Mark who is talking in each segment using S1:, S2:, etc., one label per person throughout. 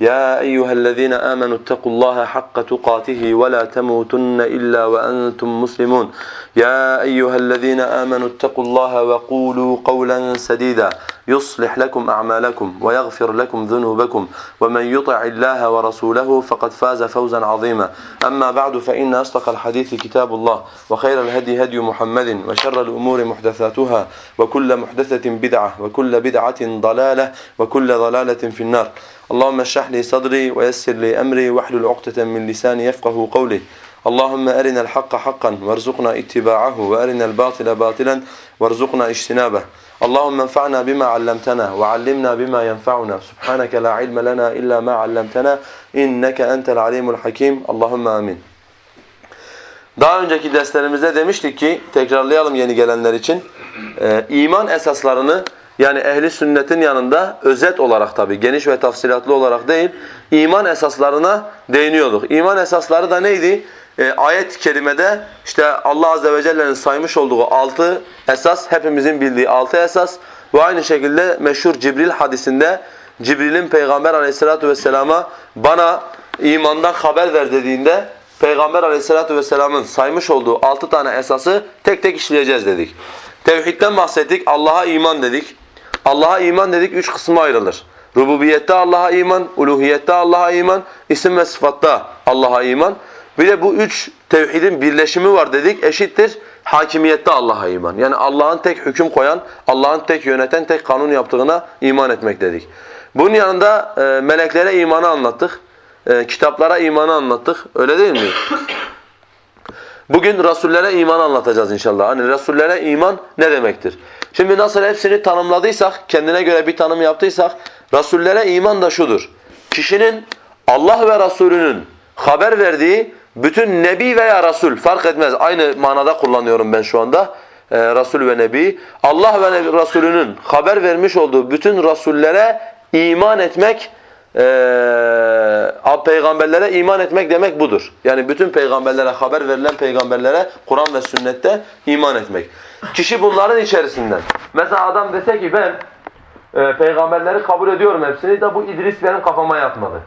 S1: يا أيها الذين آمنوا اتقوا الله حق تقاته ولا تموتن إلا وأنتم مسلمون. يا أيها الذين آمنوا اتقوا الله وقولوا قولا سديدا. يصلح لكم أعمالكم ويغفر لكم ذنوبكم. ومن يطع الله ورسوله فقد فاز فوزا عظيما. أما بعد فإن أصدق الحديث كتاب الله وخير الهدي هدي محمد وشر الأمور محدثاتها وكل محدثة بدعة وكل بدعة ضلالة وكل ضلالة في النار. Allahümme şrahli sadri ve yessirli emri vehlul uqteten min lisani yefkahu kavli. Allahümme erinel hakka hakkan verzukna ittiba'ahu ve erinel batile batilen verzukna iştinabeh. Allahümme enfa'na bima allamtana ve allimna bima yenfa'una. Subhaneke la ilme lena illa ma allamtana inneke entel alimul hakim. Allahümme amin. Daha önceki derslerimizde demiştik ki tekrarlayalım yeni gelenler için. E, iman esaslarını yani ehli sünnetin yanında özet olarak tabi geniş ve tafsilatlı olarak değil, iman esaslarına değiniyorduk. İman esasları da neydi? E, ayet-i kerimede işte Allah azze ve celle'nin saymış olduğu altı esas, hepimizin bildiği altı esas ve aynı şekilde meşhur Cibril hadisinde Cibril'in Peygamber aleyhissalatu vesselama bana imandan haber ver dediğinde Peygamber aleyhissalatu vesselamın saymış olduğu altı tane esası tek tek işleyeceğiz dedik. Tevhidden bahsettik, Allah'a iman dedik. Allah'a iman dedik üç kısma ayrılır. Rububiyette Allah'a iman, uluhiyette Allah'a iman, isim ve sıfatta Allah'a iman. Bir de bu üç tevhidin birleşimi var dedik, eşittir hakimiyette Allah'a iman. Yani Allah'ın tek hüküm koyan, Allah'ın tek yöneten, tek kanun yaptığına iman etmek dedik. Bunun yanında e, meleklere imanı anlattık, e, kitaplara imanı anlattık. Öyle değil mi? Bugün Resullere iman anlatacağız inşallah. Hani Resullere iman ne demektir? Şimdi nasıl hepsini tanımladıysak, kendine göre bir tanım yaptıysak, Resullere iman da şudur. Kişinin Allah ve Resulünün haber verdiği bütün Nebi veya Resul fark etmez. Aynı manada kullanıyorum ben şu anda. Ee, Resul ve Nebi. Allah ve Resulünün haber vermiş olduğu bütün Resullere iman etmek e, peygamberlere iman etmek demek budur. Yani bütün peygamberlere, haber verilen peygamberlere Kur'an ve sünnette iman etmek. Kişi bunların içerisinden. Mesela adam dese ki ben e, peygamberleri kabul ediyorum hepsini de bu İdris benim kafama yatmadı.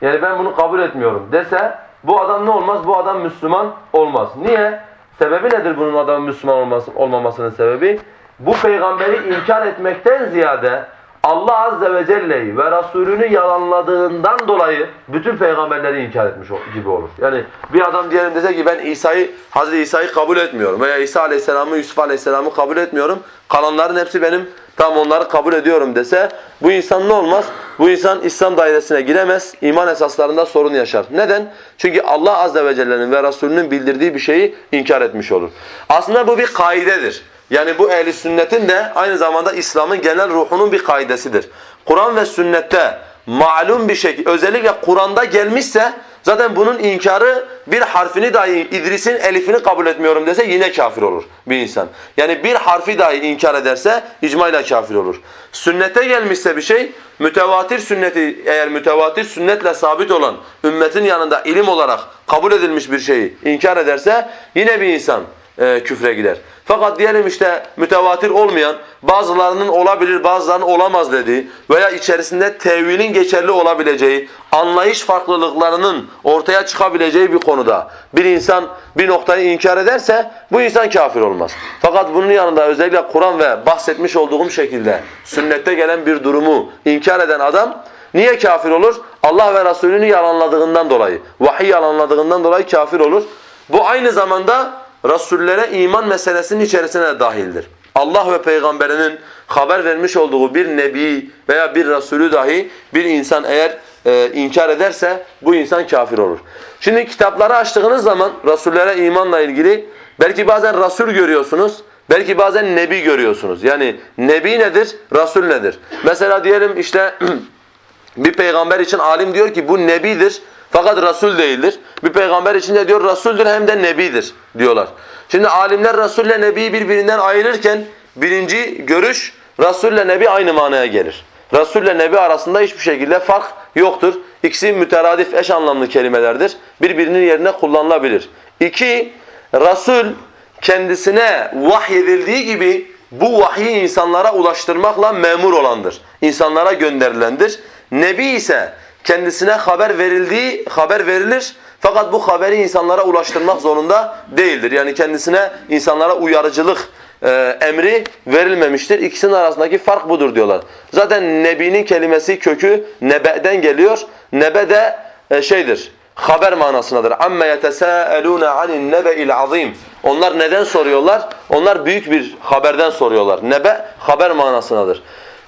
S1: Yani ben bunu kabul etmiyorum dese bu adam ne olmaz? Bu adam Müslüman olmaz. Niye? Sebebi nedir bunun adamın Müslüman olması, olmamasının sebebi? Bu peygamberi inkar etmekten ziyade Allah Azze ve Celle'yi ve Resulünü yalanladığından dolayı bütün peygamberleri inkar etmiş gibi olur. Yani bir adam diyelim dese ki ben İsa'yı, Hazreti İsa'yı kabul etmiyorum veya İsa Aleyhisselam'ı, Yusuf Aleyhisselam'ı kabul etmiyorum. Kalanların hepsi benim, tam onları kabul ediyorum dese bu insan ne olmaz? Bu insan İslam dairesine giremez, iman esaslarında sorun yaşar. Neden? Çünkü Allah Azze ve Celle'nin ve Resulünün bildirdiği bir şeyi inkar etmiş olur. Aslında bu bir kaidedir. Yani bu ehli sünnetin de aynı zamanda İslam'ın genel ruhunun bir kaidesidir. Kur'an ve sünnette malum bir şekilde özellikle Kur'an'da gelmişse zaten bunun inkarı bir harfini dahi İdris'in elifini kabul etmiyorum dese yine kafir olur bir insan. Yani bir harfi dahi inkar ederse icmayla kafir olur. Sünnete gelmişse bir şey mütevatir sünneti eğer mütevatir sünnetle sabit olan ümmetin yanında ilim olarak kabul edilmiş bir şeyi inkar ederse yine bir insan e, küfre gider. Fakat diyelim işte mütevatir olmayan, bazılarının olabilir bazılarının olamaz dediği veya içerisinde tevilin geçerli olabileceği, anlayış farklılıklarının ortaya çıkabileceği bir konuda bir insan bir noktayı inkar ederse bu insan kafir olmaz. Fakat bunun yanında özellikle Kur'an ve bahsetmiş olduğum şekilde sünnette gelen bir durumu inkar eden adam niye kafir olur? Allah ve Resulünü yalanladığından dolayı, vahiy yalanladığından dolayı kafir olur. Bu aynı zamanda Resullere iman meselesinin içerisine dahildir. Allah ve peygamberinin haber vermiş olduğu bir nebi veya bir Resulü dahi bir insan eğer e, inkar ederse bu insan kafir olur. Şimdi kitapları açtığınız zaman Rasullere imanla ilgili belki bazen Rasul görüyorsunuz, belki bazen Nebi görüyorsunuz. Yani Nebi nedir, Rasul nedir? Mesela diyelim işte bir peygamber için alim diyor ki bu Nebidir fakat Rasul değildir. Bir peygamber için de diyor Rasuldür hem de Nebidir diyorlar. Şimdi alimler Rasul ile Nebi'yi birbirinden ayırırken birinci görüş Rasul ile Nebi aynı manaya gelir. Resul ile Nebi arasında hiçbir şekilde fark yoktur. İkisi müteradif eş anlamlı kelimelerdir. Birbirinin yerine kullanılabilir. İki, Resul kendisine vahyedildiği gibi bu vahyi insanlara ulaştırmakla memur olandır. İnsanlara gönderilendir. Nebi ise kendisine haber verildiği haber verilir fakat bu haberi insanlara ulaştırmak zorunda değildir. Yani kendisine insanlara uyarıcılık e, emri verilmemiştir. İkisinin arasındaki fark budur diyorlar. Zaten nebinin kelimesi kökü nebe'den geliyor. Nebe de e, şeydir. Haber manasındadır. Amme yetesâelûne anin nebe'il azîm. Onlar neden soruyorlar? Onlar büyük bir haberden soruyorlar. Nebe haber manasındadır.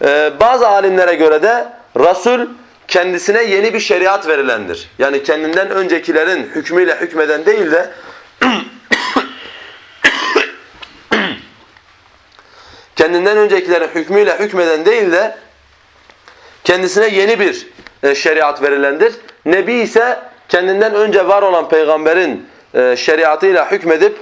S1: Ee, bazı alimlere göre de Resul kendisine yeni bir şeriat verilendir. Yani kendinden öncekilerin hükmüyle hükmeden değil de kendinden öncekilerin hükmüyle hükmeden değil de kendisine yeni bir e, şeriat verilendir. Nebi ise kendinden önce var olan peygamberin e, şeriatıyla hükmedip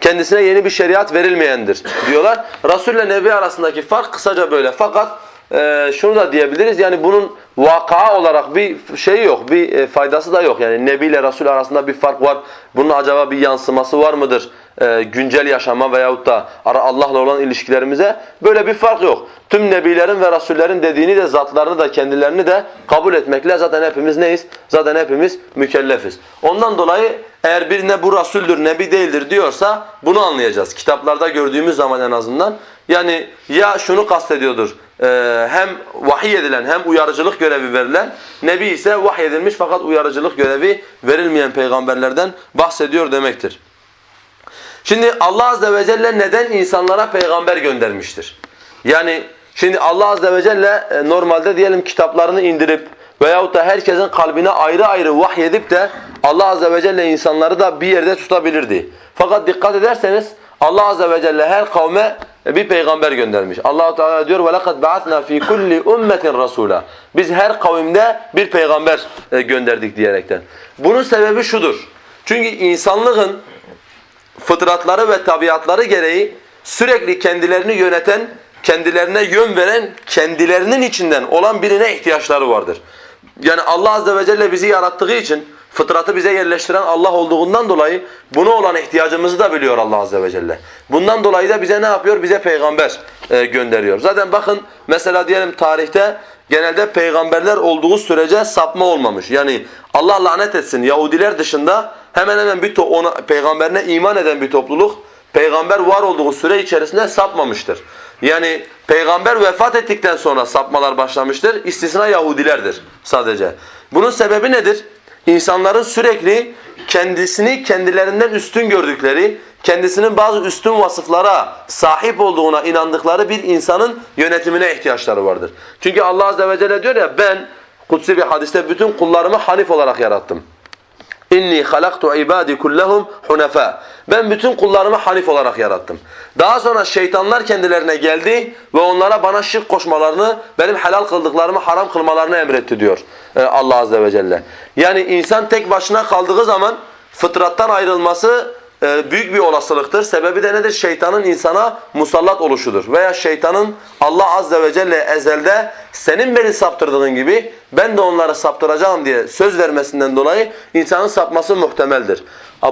S1: kendisine yeni bir şeriat verilmeyendir diyorlar. Resul ile Nebi arasındaki fark kısaca böyle. Fakat e, şunu da diyebiliriz yani bunun vaka olarak bir şey yok, bir e, faydası da yok. Yani Nebi ile Resul arasında bir fark var. Bunun acaba bir yansıması var mıdır? E, güncel yaşama veyahut da Allah'la olan ilişkilerimize böyle bir fark yok. Tüm nebilerin ve rasullerin dediğini de zatlarını da kendilerini de kabul etmekle zaten hepimiz neyiz? Zaten hepimiz mükellefiz. Ondan dolayı eğer birine bu rasuldür, nebi değildir diyorsa bunu anlayacağız. Kitaplarda gördüğümüz zaman en azından. Yani ya şunu kastediyordur. E, hem vahiy edilen hem uyarıcılık görevi verilen, nebi ise vahiy edilmiş fakat uyarıcılık görevi verilmeyen peygamberlerden bahsediyor demektir. Şimdi Allah azze ve celle neden insanlara peygamber göndermiştir? Yani şimdi Allah azze ve celle e, normalde diyelim kitaplarını indirip veyahut da herkesin kalbine ayrı ayrı vahyedip de Allah azze ve celle insanları da bir yerde tutabilirdi. Fakat dikkat ederseniz Allah azze ve celle her kavme bir peygamber göndermiş. Allah Teala diyor ve lekad ba'atna fi kulli ummetin rasula. Biz her kavimde bir peygamber e, gönderdik diyerekten. Bunun sebebi şudur. Çünkü insanlığın fıtratları ve tabiatları gereği sürekli kendilerini yöneten, kendilerine yön veren, kendilerinin içinden olan birine ihtiyaçları vardır. Yani Allah azze ve celle bizi yarattığı için fıtratı bize yerleştiren Allah olduğundan dolayı buna olan ihtiyacımızı da biliyor Allah azze ve celle. Bundan dolayı da bize ne yapıyor? Bize peygamber e, gönderiyor. Zaten bakın mesela diyelim tarihte genelde peygamberler olduğu sürece sapma olmamış. Yani Allah lanet etsin Yahudiler dışında hemen hemen bir ona, peygamberine iman eden bir topluluk peygamber var olduğu süre içerisinde sapmamıştır. Yani peygamber vefat ettikten sonra sapmalar başlamıştır. İstisna Yahudilerdir sadece. Bunun sebebi nedir? İnsanların sürekli kendisini kendilerinden üstün gördükleri, kendisinin bazı üstün vasıflara sahip olduğuna inandıkları bir insanın yönetimine ihtiyaçları vardır. Çünkü Allah azze ve celle diyor ya ben kutsi bir hadiste bütün kullarımı hanif olarak yarattım. İnni halaktu ibadi kullahum hunafa. Ben bütün kullarımı hanif olarak yarattım. Daha sonra şeytanlar kendilerine geldi ve onlara bana şirk koşmalarını, benim helal kıldıklarımı haram kılmalarını emretti diyor e, Allah azze ve celle. Yani insan tek başına kaldığı zaman fıtrattan ayrılması büyük bir olasılıktır. Sebebi de nedir? Şeytanın insana musallat oluşudur. Veya şeytanın Allah azze ve celle ezelde senin beni saptırdığın gibi ben de onları saptıracağım diye söz vermesinden dolayı insanın sapması muhtemeldir.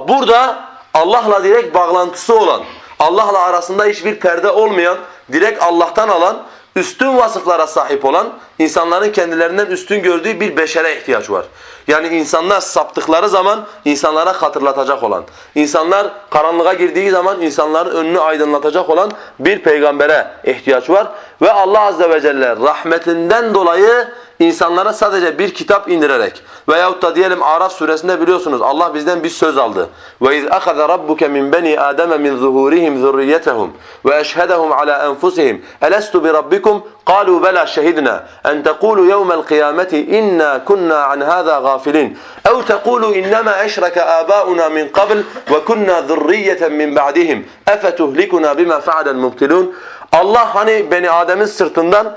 S1: Burada Allah'la direkt bağlantısı olan, Allah'la arasında hiçbir perde olmayan, direkt Allah'tan alan, üstün vasıflara sahip olan, insanların kendilerinden üstün gördüğü bir beşere ihtiyaç var. Yani insanlar saptıkları zaman insanlara hatırlatacak olan, insanlar karanlığa girdiği zaman insanların önünü aydınlatacak olan bir peygambere ihtiyaç var. Ve Allah azze ve celle rahmetinden dolayı insanlara sadece bir kitap indirerek veyahut da diyelim Araf suresinde biliyorsunuz Allah bizden bir söz aldı. Rabbuke min bani adem min zuhurihim zurriyetehum ve eşhedehum ala enfusihim elestu bi rabbikum قالوا بلى شهدنا أن تقولوا يوم القيامة إنا كنا عن هذا غافلين أو تقولوا إنما أشرك آباؤنا من قبل وكنا ذرية من بعدهم أفتهلكنا بما فعل المبتلون Allah hani Beni Adem'in sırtından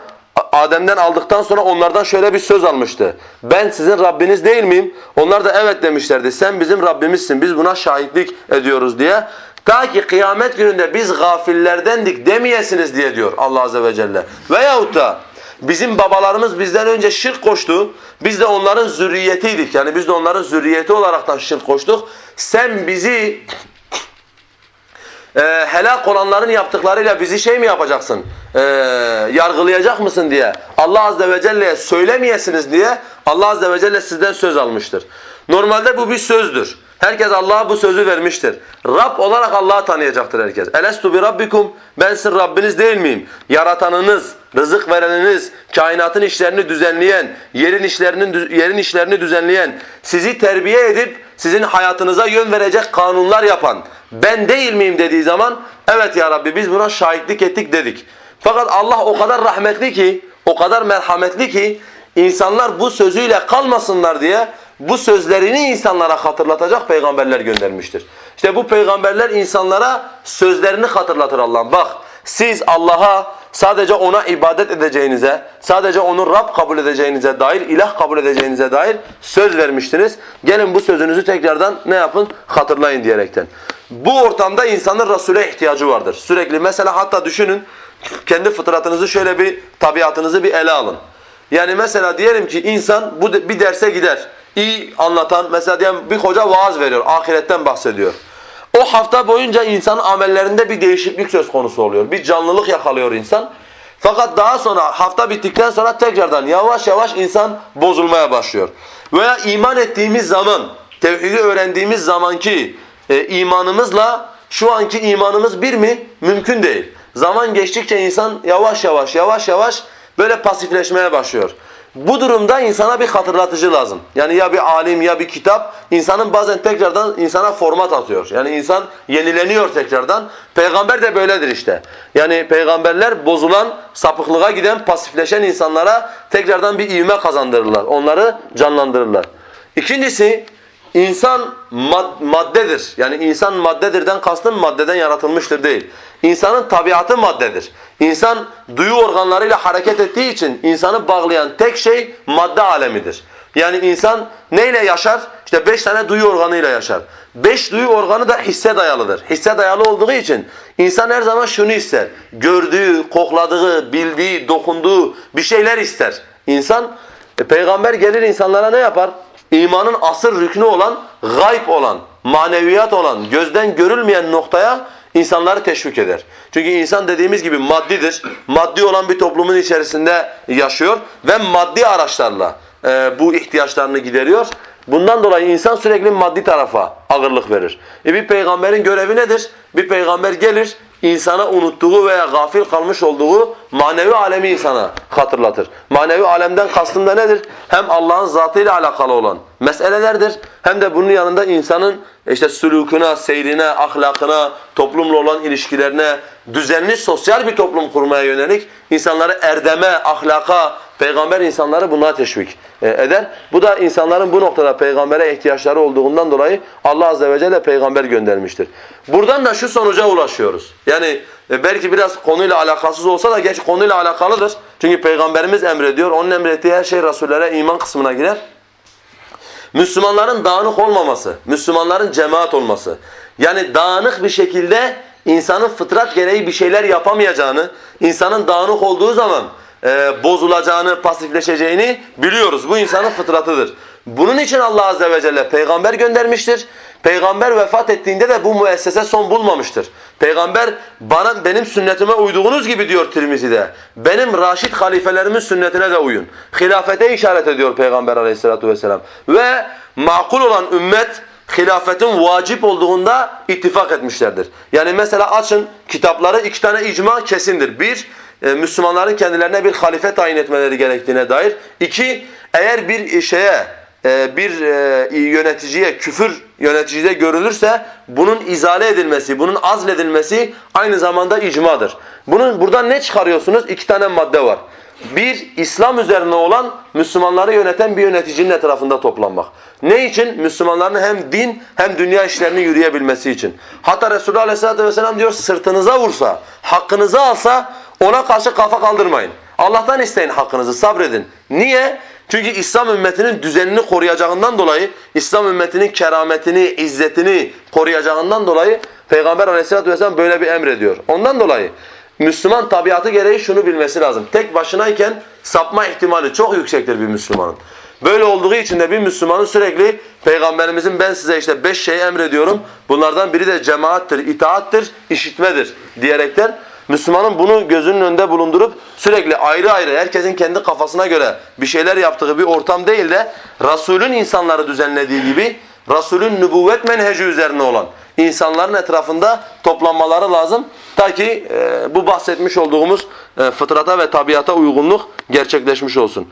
S1: Adem'den aldıktan sonra onlardan şöyle bir söz almıştı. Ben sizin Rabbiniz değil miyim? Onlar da evet demişlerdi. Sen bizim Rabbimizsin. Biz buna şahitlik ediyoruz diye. Ta ki kıyamet gününde biz gafillerdendik demeyesiniz diye diyor Allah Azze ve Celle. Veyahut da bizim babalarımız bizden önce şirk koştu. Biz de onların zürriyetiydik. Yani biz de onların zürriyeti olaraktan şirk koştuk. Sen bizi e, helak olanların yaptıklarıyla bizi şey mi yapacaksın? E, yargılayacak mısın diye Allah Azze ve Celle'ye söylemeyesiniz diye Allah Azze ve Celle sizden söz almıştır. Normalde bu bir sözdür. Herkes Allah'a bu sözü vermiştir. Rab olarak Allah'ı tanıyacaktır herkes. Elestu bi rabbikum ben sizin Rabbiniz değil miyim? Yaratanınız, rızık vereniniz, kainatın işlerini düzenleyen, yerin işlerinin yerin işlerini düzenleyen, sizi terbiye edip sizin hayatınıza yön verecek kanunlar yapan ben değil miyim dediği zaman evet ya Rabbi biz buna şahitlik ettik dedik. Fakat Allah o kadar rahmetli ki, o kadar merhametli ki insanlar bu sözüyle kalmasınlar diye bu sözlerini insanlara hatırlatacak peygamberler göndermiştir. İşte bu peygamberler insanlara sözlerini hatırlatır Allah'ım. Bak siz Allah'a sadece ona ibadet edeceğinize, sadece onu Rab kabul edeceğinize dair, ilah kabul edeceğinize dair söz vermiştiniz. Gelin bu sözünüzü tekrardan ne yapın? Hatırlayın diyerekten. Bu ortamda insanın Resul'e ihtiyacı vardır. Sürekli mesela hatta düşünün kendi fıtratınızı şöyle bir tabiatınızı bir ele alın. Yani mesela diyelim ki insan bu bir derse gider. İyi anlatan mesela diyelim bir hoca vaaz veriyor, ahiretten bahsediyor. O hafta boyunca insanın amellerinde bir değişiklik söz konusu oluyor. Bir canlılık yakalıyor insan. Fakat daha sonra hafta bittikten sonra tekrardan yavaş yavaş insan bozulmaya başlıyor. Veya iman ettiğimiz zaman, tevhidi öğrendiğimiz zamanki e, imanımızla şu anki imanımız bir mi? Mümkün değil. Zaman geçtikçe insan yavaş yavaş yavaş yavaş böyle pasifleşmeye başlıyor. Bu durumda insana bir hatırlatıcı lazım. Yani ya bir alim ya bir kitap insanın bazen tekrardan insana format atıyor. Yani insan yenileniyor tekrardan. Peygamber de böyledir işte. Yani peygamberler bozulan, sapıklığa giden, pasifleşen insanlara tekrardan bir ivme kazandırırlar. Onları canlandırırlar. İkincisi insan mad maddedir. Yani insan maddedirden kastım maddeden yaratılmıştır değil. İnsanın tabiatı maddedir. İnsan duyu organlarıyla hareket ettiği için insanı bağlayan tek şey madde alemidir. Yani insan neyle yaşar? İşte beş tane duyu organıyla yaşar. Beş duyu organı da hisse dayalıdır. Hisse dayalı olduğu için insan her zaman şunu ister. Gördüğü, kokladığı, bildiği, dokunduğu bir şeyler ister. İnsan, e, peygamber gelir insanlara ne yapar? İmanın asır rüknü olan, gayb olan, maneviyat olan, gözden görülmeyen noktaya insanları teşvik eder. Çünkü insan dediğimiz gibi maddidir. Maddi olan bir toplumun içerisinde yaşıyor ve maddi araçlarla e, bu ihtiyaçlarını gideriyor. Bundan dolayı insan sürekli maddi tarafa ağırlık verir. E bir peygamberin görevi nedir? Bir peygamber gelir, insana unuttuğu veya gafil kalmış olduğu manevi alemi insana hatırlatır. Manevi alemden kastım da nedir? Hem Allah'ın zatıyla alakalı olan meselelerdir hem de bunun yanında insanın işte sülüküne, seyrine, ahlakına, toplumla olan ilişkilerine, düzenli sosyal bir toplum kurmaya yönelik insanları erdeme, ahlaka, peygamber insanları buna teşvik e, eder. Bu da insanların bu noktada peygambere ihtiyaçları olduğundan dolayı Allah azze ve celle peygamber göndermiştir. Buradan da şu sonuca ulaşıyoruz. Yani e, belki biraz konuyla alakasız olsa da geç konuyla alakalıdır. Çünkü peygamberimiz emrediyor. Onun emrettiği her şey rasullere iman kısmına girer. Müslümanların dağınık olmaması, Müslümanların cemaat olması. Yani dağınık bir şekilde insanın fıtrat gereği bir şeyler yapamayacağını, insanın dağınık olduğu zaman e, bozulacağını, pasifleşeceğini biliyoruz. Bu insanın fıtratıdır. Bunun için Allah Azze ve Celle peygamber göndermiştir. Peygamber vefat ettiğinde de bu müessese son bulmamıştır. Peygamber bana benim sünnetime uyduğunuz gibi diyor Tirmizi'de. Benim raşid halifelerimin sünnetine de uyun. Hilafete işaret ediyor Peygamber Aleyhisselatü vesselam. Ve makul olan ümmet hilafetin vacip olduğunda ittifak etmişlerdir. Yani mesela açın kitapları iki tane icma kesindir. Bir, e, Müslümanların kendilerine bir halife tayin etmeleri gerektiğine dair. İki, eğer bir şeye bir e, yöneticiye küfür yöneticide görülürse bunun izale edilmesi, bunun azledilmesi aynı zamanda icmadır. Bunun buradan ne çıkarıyorsunuz? İki tane madde var. Bir, İslam üzerine olan Müslümanları yöneten bir yöneticinin etrafında toplanmak. Ne için? Müslümanların hem din hem dünya işlerini yürüyebilmesi için. Hatta Resulullah Aleyhisselatü Vesselam diyor sırtınıza vursa, hakkınızı alsa ona karşı kafa kaldırmayın. Allah'tan isteyin hakkınızı, sabredin. Niye? Çünkü İslam ümmetinin düzenini koruyacağından dolayı, İslam ümmetinin kerametini, izzetini koruyacağından dolayı Peygamber Aleyhisselatü vesselam böyle bir emrediyor. Ondan dolayı Müslüman tabiatı gereği şunu bilmesi lazım. Tek başınayken sapma ihtimali çok yüksektir bir Müslümanın. Böyle olduğu için de bir Müslümanın sürekli Peygamberimizin ben size işte beş şeyi emrediyorum. Bunlardan biri de cemaattir, itaattir, işitmedir diyerekten Müslümanın bunu gözünün önünde bulundurup sürekli ayrı ayrı herkesin kendi kafasına göre bir şeyler yaptığı bir ortam değil de Resulün insanları düzenlediği gibi Resulün nübüvvet menheci üzerine olan insanların etrafında toplanmaları lazım. Ta ki e, bu bahsetmiş olduğumuz e, fıtrata ve tabiata uygunluk gerçekleşmiş olsun.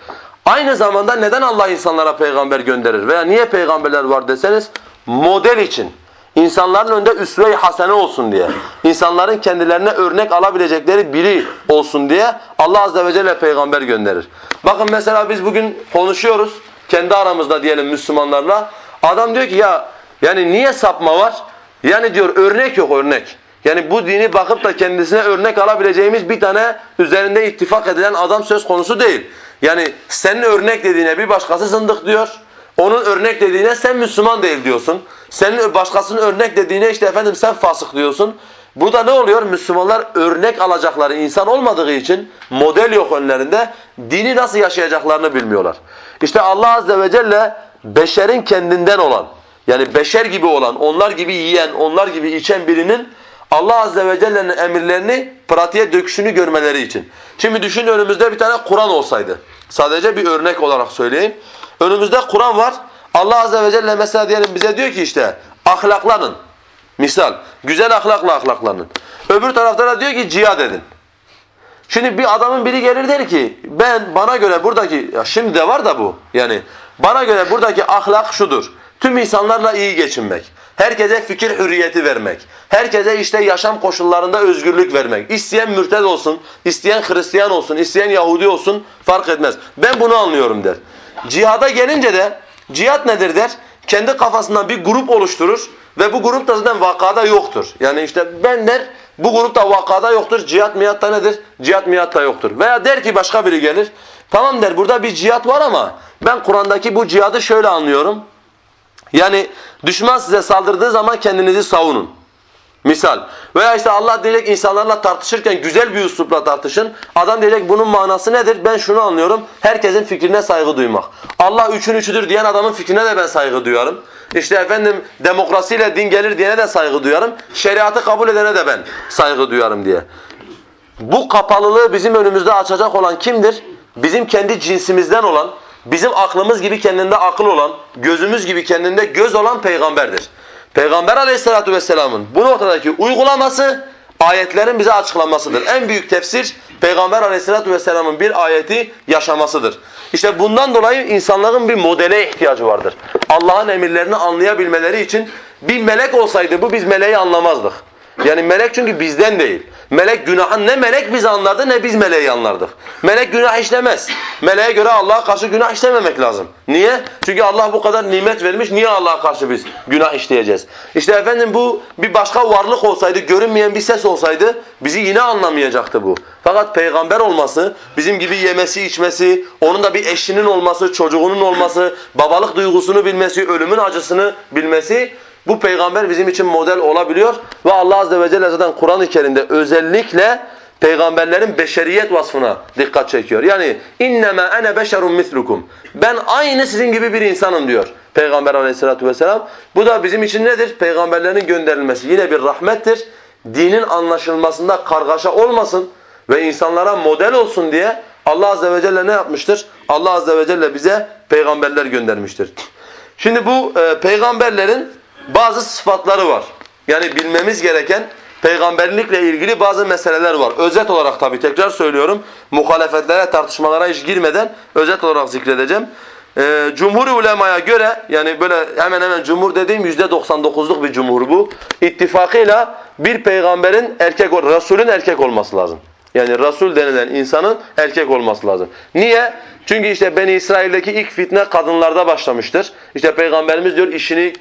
S1: Aynı zamanda neden Allah insanlara peygamber gönderir veya niye peygamberler var deseniz model için. İnsanların önünde üsve-i hasene olsun diye. İnsanların kendilerine örnek alabilecekleri biri olsun diye Allah azze ve celle peygamber gönderir. Bakın mesela biz bugün konuşuyoruz kendi aramızda diyelim Müslümanlarla. Adam diyor ki ya yani niye sapma var? Yani diyor örnek yok örnek. Yani bu dini bakıp da kendisine örnek alabileceğimiz bir tane üzerinde ittifak edilen adam söz konusu değil. Yani senin örnek dediğine bir başkası zındık diyor. Onun örnek dediğine sen Müslüman değil diyorsun. Senin başkasının örnek dediğine işte efendim sen fasık diyorsun. Burada ne oluyor? Müslümanlar örnek alacakları insan olmadığı için model yok önlerinde. Dini nasıl yaşayacaklarını bilmiyorlar. İşte Allah azze ve celle beşerin kendinden olan yani beşer gibi olan, onlar gibi yiyen, onlar gibi içen birinin Allah azze ve celle'nin emirlerini pratiğe döküşünü görmeleri için. Şimdi düşün önümüzde bir tane Kur'an olsaydı. Sadece bir örnek olarak söyleyeyim. Önümüzde Kur'an var. Allah azze ve celle mesela diyelim bize diyor ki işte ahlaklanın. Misal güzel ahlakla ahlaklanın. Öbür tarafta da diyor ki cihad edin. Şimdi bir adamın biri gelir der ki ben bana göre buradaki ya şimdi de var da bu yani bana göre buradaki ahlak şudur. Tüm insanlarla iyi geçinmek. Herkese fikir hürriyeti vermek. Herkese işte yaşam koşullarında özgürlük vermek. İsteyen mürted olsun, isteyen Hristiyan olsun, isteyen Yahudi olsun fark etmez. Ben bunu anlıyorum der. Cihada gelince de cihat nedir der. Kendi kafasından bir grup oluşturur ve bu grup da zaten vakada yoktur. Yani işte ben der bu grupta vakada yoktur. Cihat miyatta nedir? Cihat miyatta yoktur. Veya der ki başka biri gelir. Tamam der burada bir cihat var ama ben Kur'an'daki bu cihadı şöyle anlıyorum. Yani düşman size saldırdığı zaman kendinizi savunun. Misal. Veya işte Allah diyecek insanlarla tartışırken güzel bir üslupla tartışın. Adam diyecek bunun manası nedir? Ben şunu anlıyorum. Herkesin fikrine saygı duymak. Allah üçün üçüdür diyen adamın fikrine de ben saygı duyarım. İşte efendim demokrasiyle din gelir diyene de saygı duyarım. Şeriatı kabul edene de ben saygı duyarım diye. Bu kapalılığı bizim önümüzde açacak olan kimdir? Bizim kendi cinsimizden olan, bizim aklımız gibi kendinde akıl olan, gözümüz gibi kendinde göz olan peygamberdir. Peygamber aleyhissalatu vesselamın bu noktadaki uygulaması ayetlerin bize açıklamasıdır. En büyük tefsir Peygamber aleyhissalatu vesselamın bir ayeti yaşamasıdır. İşte bundan dolayı insanların bir modele ihtiyacı vardır. Allah'ın emirlerini anlayabilmeleri için bir melek olsaydı bu biz meleği anlamazdık. Yani melek çünkü bizden değil. Melek günahın ne melek biz anlardı ne biz meleği anlardık. Melek günah işlemez. Meleğe göre Allah'a karşı günah işlememek lazım. Niye? Çünkü Allah bu kadar nimet vermiş. Niye Allah'a karşı biz günah işleyeceğiz? İşte efendim bu bir başka varlık olsaydı, görünmeyen bir ses olsaydı bizi yine anlamayacaktı bu. Fakat peygamber olması, bizim gibi yemesi, içmesi, onun da bir eşinin olması, çocuğunun olması, babalık duygusunu bilmesi, ölümün acısını bilmesi bu peygamber bizim için model olabiliyor ve Allah azze ve celle zaten Kur'an-ı Kerim'de özellikle peygamberlerin beşeriyet vasfına dikkat çekiyor. Yani innema ene beşerun mislukum. Ben aynı sizin gibi bir insanım diyor Peygamber Aleyhissalatu vesselam. Bu da bizim için nedir? Peygamberlerin gönderilmesi yine bir rahmettir. Dinin anlaşılmasında kargaşa olmasın ve insanlara model olsun diye Allah azze ve celle ne yapmıştır? Allah azze ve celle bize peygamberler göndermiştir. Şimdi bu e, peygamberlerin bazı sıfatları var. Yani bilmemiz gereken peygamberlikle ilgili bazı meseleler var. Özet olarak tabi tekrar söylüyorum. Muhalefetlere, tartışmalara hiç girmeden özet olarak zikredeceğim. e, cumhur ulemaya göre yani böyle hemen hemen cumhur dediğim %99'luk bir cumhur bu. İttifakıyla bir peygamberin erkek, Resulün erkek olması lazım. Yani Resul denilen insanın erkek olması lazım. Niye? Çünkü işte Beni İsrail'deki ilk fitne kadınlarda başlamıştır. İşte Peygamberimiz diyor işini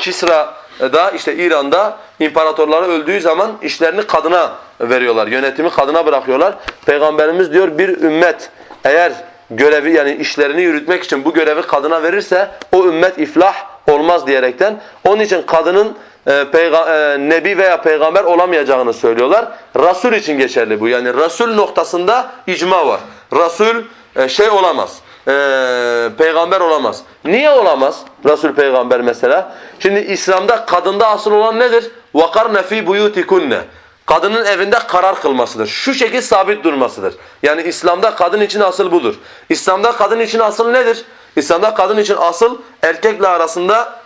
S1: Kisra'da işte İran'da imparatorları öldüğü zaman işlerini kadına veriyorlar. Yönetimi kadına bırakıyorlar. Peygamberimiz diyor bir ümmet eğer görevi yani işlerini yürütmek için bu görevi kadına verirse o ümmet iflah olmaz diyerekten onun için kadının e, e, nebi veya peygamber olamayacağını söylüyorlar. Rasul için geçerli bu. Yani Rasul noktasında icma var. Rasul e, şey olamaz E, peygamber olamaz. Niye olamaz Rasul peygamber mesela? Şimdi İslam'da kadında asıl olan nedir? وَقَرْنَ ف۪ي بُيُوتِكُنَّ Kadının evinde karar kılmasıdır. Şu şekil sabit durmasıdır. Yani İslam'da kadın için asıl budur. İslam'da kadın için asıl nedir? İslam'da kadın için asıl erkekle arasında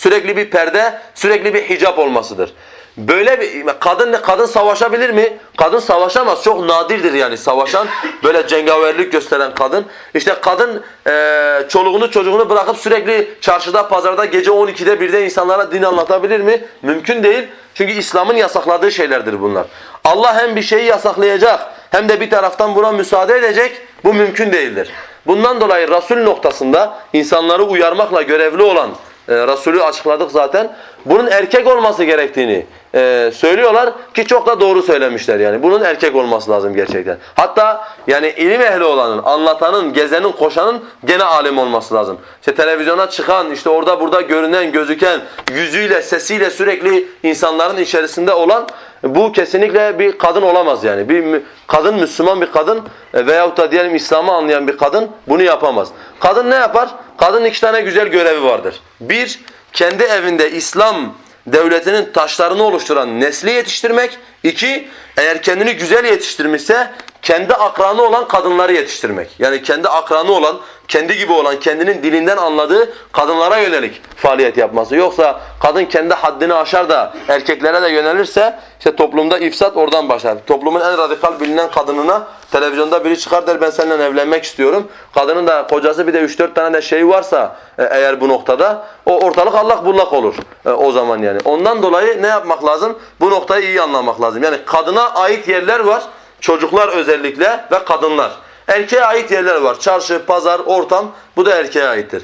S1: Sürekli bir perde, sürekli bir hicap olmasıdır. Böyle bir kadın kadın savaşabilir mi? Kadın savaşamaz. Çok nadirdir yani savaşan, böyle cengaverlik gösteren kadın. İşte kadın e, çoluğunu çocuğunu bırakıp sürekli çarşıda, pazarda gece 12'de 1'de insanlara din anlatabilir mi? Mümkün değil. Çünkü İslam'ın yasakladığı şeylerdir bunlar. Allah hem bir şeyi yasaklayacak hem de bir taraftan buna müsaade edecek. Bu mümkün değildir. Bundan dolayı Resul noktasında insanları uyarmakla görevli olan e, Resulü açıkladık zaten. Bunun erkek olması gerektiğini e, söylüyorlar ki çok da doğru söylemişler yani. Bunun erkek olması lazım gerçekten. Hatta yani ilim ehli olanın, anlatanın, gezenin, koşanın gene alim olması lazım. İşte televizyona çıkan, işte orada burada görünen, gözüken, yüzüyle, sesiyle sürekli insanların içerisinde olan bu kesinlikle bir kadın olamaz yani. Bir kadın, Müslüman bir kadın e, veyahut da diyelim İslam'ı anlayan bir kadın bunu yapamaz. Kadın ne yapar? Kadının iki tane güzel görevi vardır. Bir, kendi evinde İslam devletinin taşlarını oluşturan nesli yetiştirmek. İki, eğer kendini güzel yetiştirmişse kendi akranı olan kadınları yetiştirmek. Yani kendi akranı olan, kendi gibi olan, kendinin dilinden anladığı kadınlara yönelik faaliyet yapması. Yoksa kadın kendi haddini aşar da erkeklere de yönelirse işte toplumda ifsat oradan başlar. Toplumun en radikal bilinen kadınına televizyonda biri çıkar der ben seninle evlenmek istiyorum. Kadının da kocası bir de 3-4 tane de şeyi varsa e, eğer bu noktada o ortalık allak bullak olur e, o zaman yani. Ondan dolayı ne yapmak lazım? Bu noktayı iyi anlamak lazım. Yani kadına ait yerler var. Çocuklar özellikle ve kadınlar. Erkeğe ait yerler var. Çarşı, pazar, ortam bu da erkeğe aittir.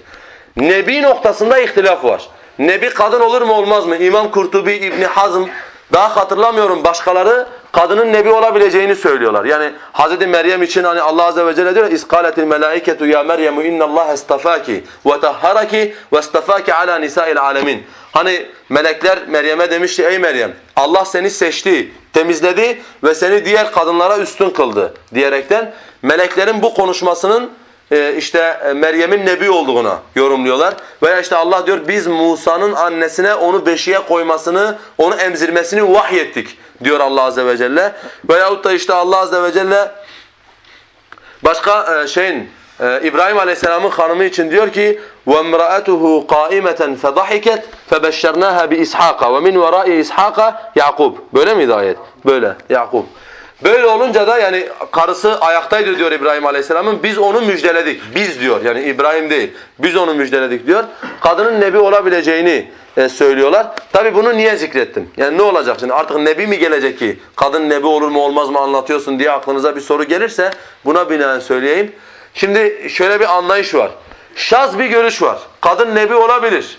S1: Nebi noktasında ihtilaf var. Nebi kadın olur mu olmaz mı? İmam Kurtubi, İbni Hazm daha hatırlamıyorum başkaları kadının nebi olabileceğini söylüyorlar. Yani Hz. Meryem için hani Allah azze ve celle diyor iskaletil melaiketu ya Meryem innallaha istafaki ve tahharaki ve istafaki ala nisa'il alemin. Hani melekler Meryem'e demişti ey Meryem Allah seni seçti, temizledi ve seni diğer kadınlara üstün kıldı diyerekten meleklerin bu konuşmasının e, işte e, Meryem'in nebi olduğuna yorumluyorlar. Veya işte Allah diyor biz Musa'nın annesine onu beşiğe koymasını, onu emzirmesini vahyettik diyor Allah azze ve celle. Veyahut da işte Allah azze ve celle başka e, şeyin İbrahim Aleyhisselam'ın hanımı için diyor ki وَامْرَأَتُهُ قَائِمَةً فَضَحِكَتْ فَبَشَّرْنَاهَا بِإِسْحَاقَ وَمِنْ وَرَائِ إِسْحَاقَ Yakub. Böyle miydi ayet? Böyle. Yakub. Böyle olunca da yani karısı ayaktaydı diyor İbrahim Aleyhisselam'ın. Biz onu müjdeledik. Biz diyor yani İbrahim değil. Biz onu müjdeledik diyor. Kadının nebi olabileceğini e, söylüyorlar. Tabi bunu niye zikrettim? Yani ne olacak şimdi artık nebi mi gelecek ki kadın nebi olur mu olmaz mı anlatıyorsun diye aklınıza bir soru gelirse buna binaen söyleyeyim. Şimdi şöyle bir anlayış var. Şaz bir görüş var. Kadın nebi olabilir.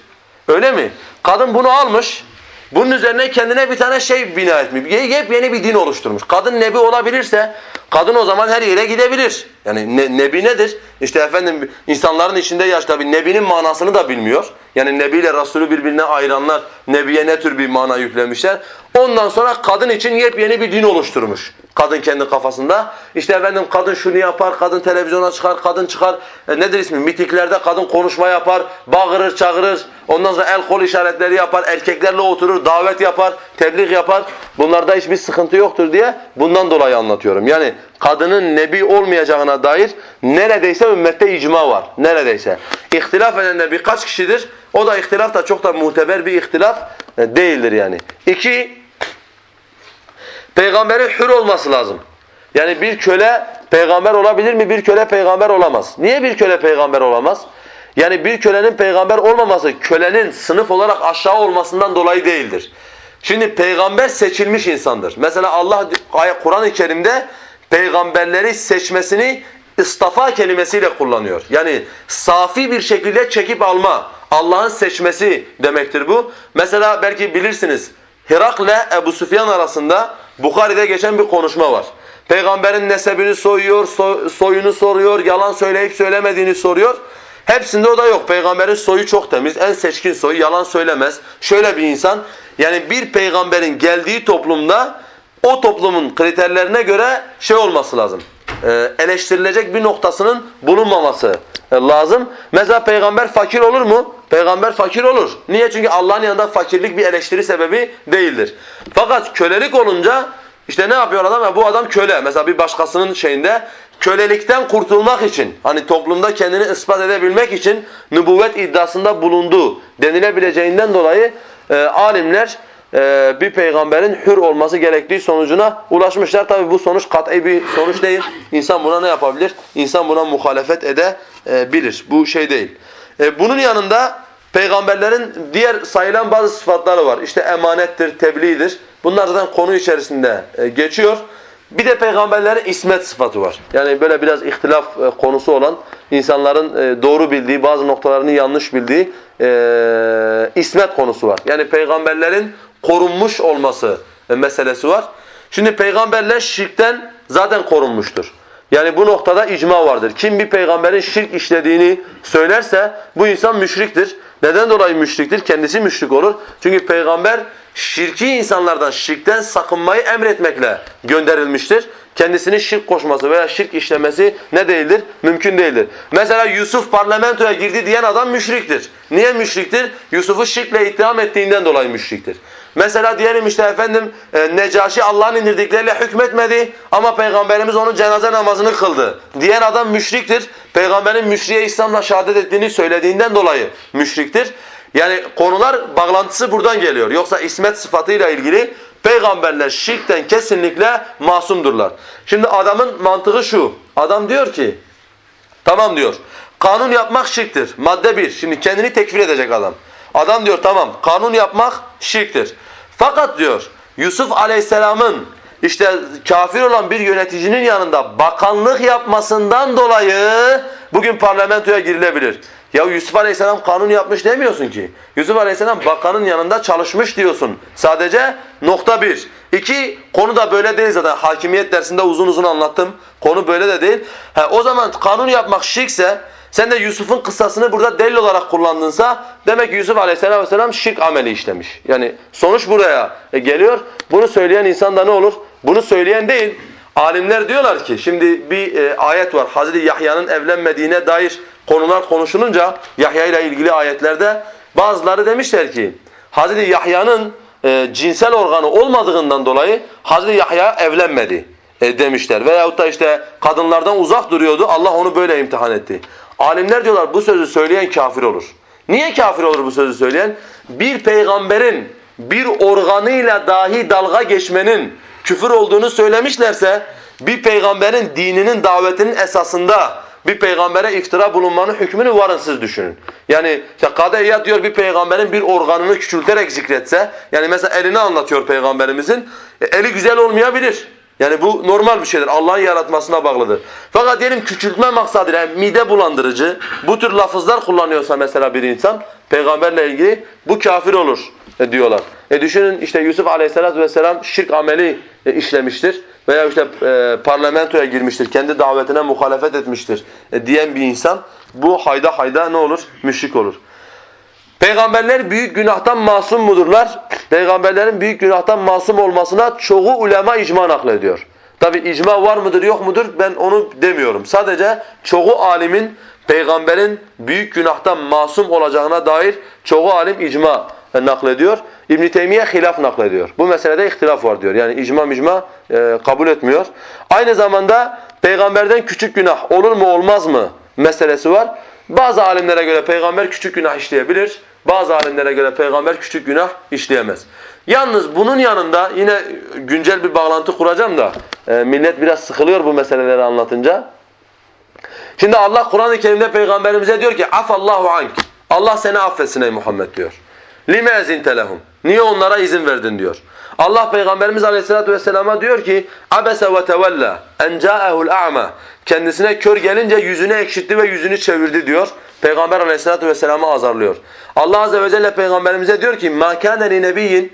S1: Öyle mi? Kadın bunu almış. Bunun üzerine kendine bir tane şey bina etmiş. Yepyeni bir din oluşturmuş. Kadın nebi olabilirse kadın o zaman her yere gidebilir. Yani ne, nebi nedir? İşte efendim insanların içinde yaş tabi nebinin manasını da bilmiyor. Yani nebi ile Resulü birbirine ayıranlar nebiye ne tür bir mana yüklemişler. Ondan sonra kadın için yepyeni bir din oluşturmuş. Kadın kendi kafasında. İşte efendim kadın şunu yapar, kadın televizyona çıkar, kadın çıkar. E, nedir ismi? Mitiklerde kadın konuşma yapar, bağırır, çağırır. Ondan sonra el kol işaretleri yapar, erkeklerle oturur, davet yapar, tebliğ yapar. Bunlarda hiçbir sıkıntı yoktur diye bundan dolayı anlatıyorum. Yani kadının nebi olmayacağına dair neredeyse ümmette icma var. Neredeyse. İhtilaf edenler birkaç kişidir. O da ihtilaf da çok da muteber bir ihtilaf e, değildir yani. İki, peygamberin hür olması lazım. Yani bir köle peygamber olabilir mi? Bir köle peygamber olamaz. Niye bir köle peygamber olamaz? Yani bir kölenin peygamber olmaması kölenin sınıf olarak aşağı olmasından dolayı değildir. Şimdi peygamber seçilmiş insandır. Mesela Allah Kur'an-ı Kerim'de peygamberleri seçmesini istafa kelimesiyle kullanıyor. Yani safi bir şekilde çekip alma, Allah'ın seçmesi demektir bu. Mesela belki bilirsiniz Hirak'le Ebu Süfyan arasında Bukhari'de geçen bir konuşma var. Peygamberin nesebini soyuyor, soyunu soruyor, yalan söyleyip söylemediğini soruyor. Hepsinde o da yok. Peygamberin soyu çok temiz, en seçkin soyu, yalan söylemez. Şöyle bir insan, yani bir peygamberin geldiği toplumda o toplumun kriterlerine göre şey olması lazım. E, eleştirilecek bir noktasının bulunmaması e, lazım. Mesela peygamber fakir olur mu? Peygamber fakir olur. Niye? Çünkü Allah'ın yanında fakirlik bir eleştiri sebebi değildir. Fakat kölelik olunca işte ne yapıyor adam? bu adam köle. Mesela bir başkasının şeyinde kölelikten kurtulmak için, hani toplumda kendini ispat edebilmek için nübüvvet iddiasında bulunduğu denilebileceğinden dolayı e, alimler e, bir peygamberin hür olması gerektiği sonucuna ulaşmışlar. Tabi bu sonuç kat'i bir sonuç değil. İnsan buna ne yapabilir? İnsan buna muhalefet edebilir. Bu şey değil. E, bunun yanında peygamberlerin diğer sayılan bazı sıfatları var. İşte emanettir, tebliğdir. Bunlar zaten konu içerisinde e, geçiyor. Bir de peygamberlerin ismet sıfatı var. Yani böyle biraz ihtilaf konusu olan, insanların doğru bildiği, bazı noktalarını yanlış bildiği ismet konusu var. Yani peygamberlerin korunmuş olması meselesi var. Şimdi peygamberler şirkten zaten korunmuştur. Yani bu noktada icma vardır. Kim bir peygamberin şirk işlediğini söylerse bu insan müşriktir. Neden dolayı müşriktir? Kendisi müşrik olur. Çünkü peygamber şirki insanlardan şirkten sakınmayı emretmekle gönderilmiştir. Kendisini şirk koşması veya şirk işlemesi ne değildir? Mümkün değildir. Mesela Yusuf parlamentoya girdi diyen adam müşriktir. Niye müşriktir? Yusuf'u şirkle itham ettiğinden dolayı müşriktir. Mesela diyelim işte efendim e, Necaşi Allah'ın indirdikleriyle hükmetmedi ama Peygamberimiz onun cenaze namazını kıldı. Diyen adam müşriktir. Peygamberin müşriye İslam'la şehadet ettiğini söylediğinden dolayı müşriktir. Yani konular bağlantısı buradan geliyor. Yoksa ismet sıfatıyla ilgili peygamberler şirkten kesinlikle masumdurlar. Şimdi adamın mantığı şu. Adam diyor ki tamam diyor. Kanun yapmak şirktir. Madde bir. Şimdi kendini tekfir edecek adam. Adam diyor tamam kanun yapmak şirktir. Fakat diyor Yusuf Aleyhisselam'ın işte kafir olan bir yöneticinin yanında bakanlık yapmasından dolayı bugün parlamentoya girilebilir. Ya Yusuf Aleyhisselam kanun yapmış demiyorsun ki. Yusuf Aleyhisselam bakanın yanında çalışmış diyorsun. Sadece nokta bir. İki, konu da böyle değil zaten. Hakimiyet dersinde uzun uzun anlattım. Konu böyle de değil. He, o zaman kanun yapmak şirkse sen de Yusuf'un kıssasını burada delil olarak kullandınsa demek Yusuf Aleyhisselam Vesselam şirk ameli işlemiş. Yani sonuç buraya e, geliyor. Bunu söyleyen insan da ne olur? Bunu söyleyen değil. Alimler diyorlar ki şimdi bir e, ayet var. Hazreti Yahya'nın evlenmediğine dair konular konuşulunca Yahya ile ilgili ayetlerde bazıları demişler ki Hazreti Yahya'nın e, cinsel organı olmadığından dolayı Hazreti Yahya evlenmedi e, demişler. Veyahut da işte kadınlardan uzak duruyordu. Allah onu böyle imtihan etti. Alimler diyorlar bu sözü söyleyen kafir olur. Niye kafir olur bu sözü söyleyen? Bir peygamberin bir organıyla dahi dalga geçmenin küfür olduğunu söylemişlerse bir peygamberin dininin davetinin esasında bir peygambere iftira bulunmanın hükmünü varın siz düşünün. Yani işte Kadeyyat diyor bir peygamberin bir organını küçülterek zikretse yani mesela elini anlatıyor peygamberimizin e, eli güzel olmayabilir. Yani bu normal bir şeydir. Allah'ın yaratmasına bağlıdır. Fakat diyelim küçültme maksadıyla yani mide bulandırıcı bu tür lafızlar kullanıyorsa mesela bir insan peygamberle ilgili bu kafir olur e, diyorlar. E düşünün işte Yusuf Aleyhisselatü vesselam şirk ameli e, işlemiştir veya işte e, parlamentoya girmiştir, kendi davetine muhalefet etmiştir e, diyen bir insan bu hayda hayda ne olur? Müşrik olur. Peygamberler büyük günahtan masum mudurlar? Peygamberlerin büyük günahtan masum olmasına çoğu ulema icma naklediyor. Tabi icma var mıdır yok mudur ben onu demiyorum. Sadece çoğu alimin peygamberin büyük günahtan masum olacağına dair çoğu alim icma naklediyor. İbn Teymiye hilaf naklediyor. Bu meselede ihtilaf var diyor. Yani icma micma e, kabul etmiyor. Aynı zamanda peygamberden küçük günah olur mu olmaz mı meselesi var. Bazı alimlere göre peygamber küçük günah işleyebilir. Bazı alimlere göre peygamber küçük günah işleyemez. Yalnız bunun yanında yine güncel bir bağlantı kuracağım da e, millet biraz sıkılıyor bu meseleleri anlatınca. Şimdi Allah Kur'an-ı Kerim'de peygamberimize diyor ki afallahu ank. Allah seni affetsin ey Muhammed diyor. Lime ezinte lehum. Niye onlara izin verdin diyor. Allah Peygamberimiz Aleyhisselatü Vesselam'a diyor ki ve tevella en ca'ehul a'ma. Kendisine kör gelince yüzünü ekşitti ve yüzünü çevirdi diyor. Peygamber Aleyhisselatü Vesselam'ı azarlıyor. Allah Azze ve Celle Peygamberimize diyor ki kana li nebiyyin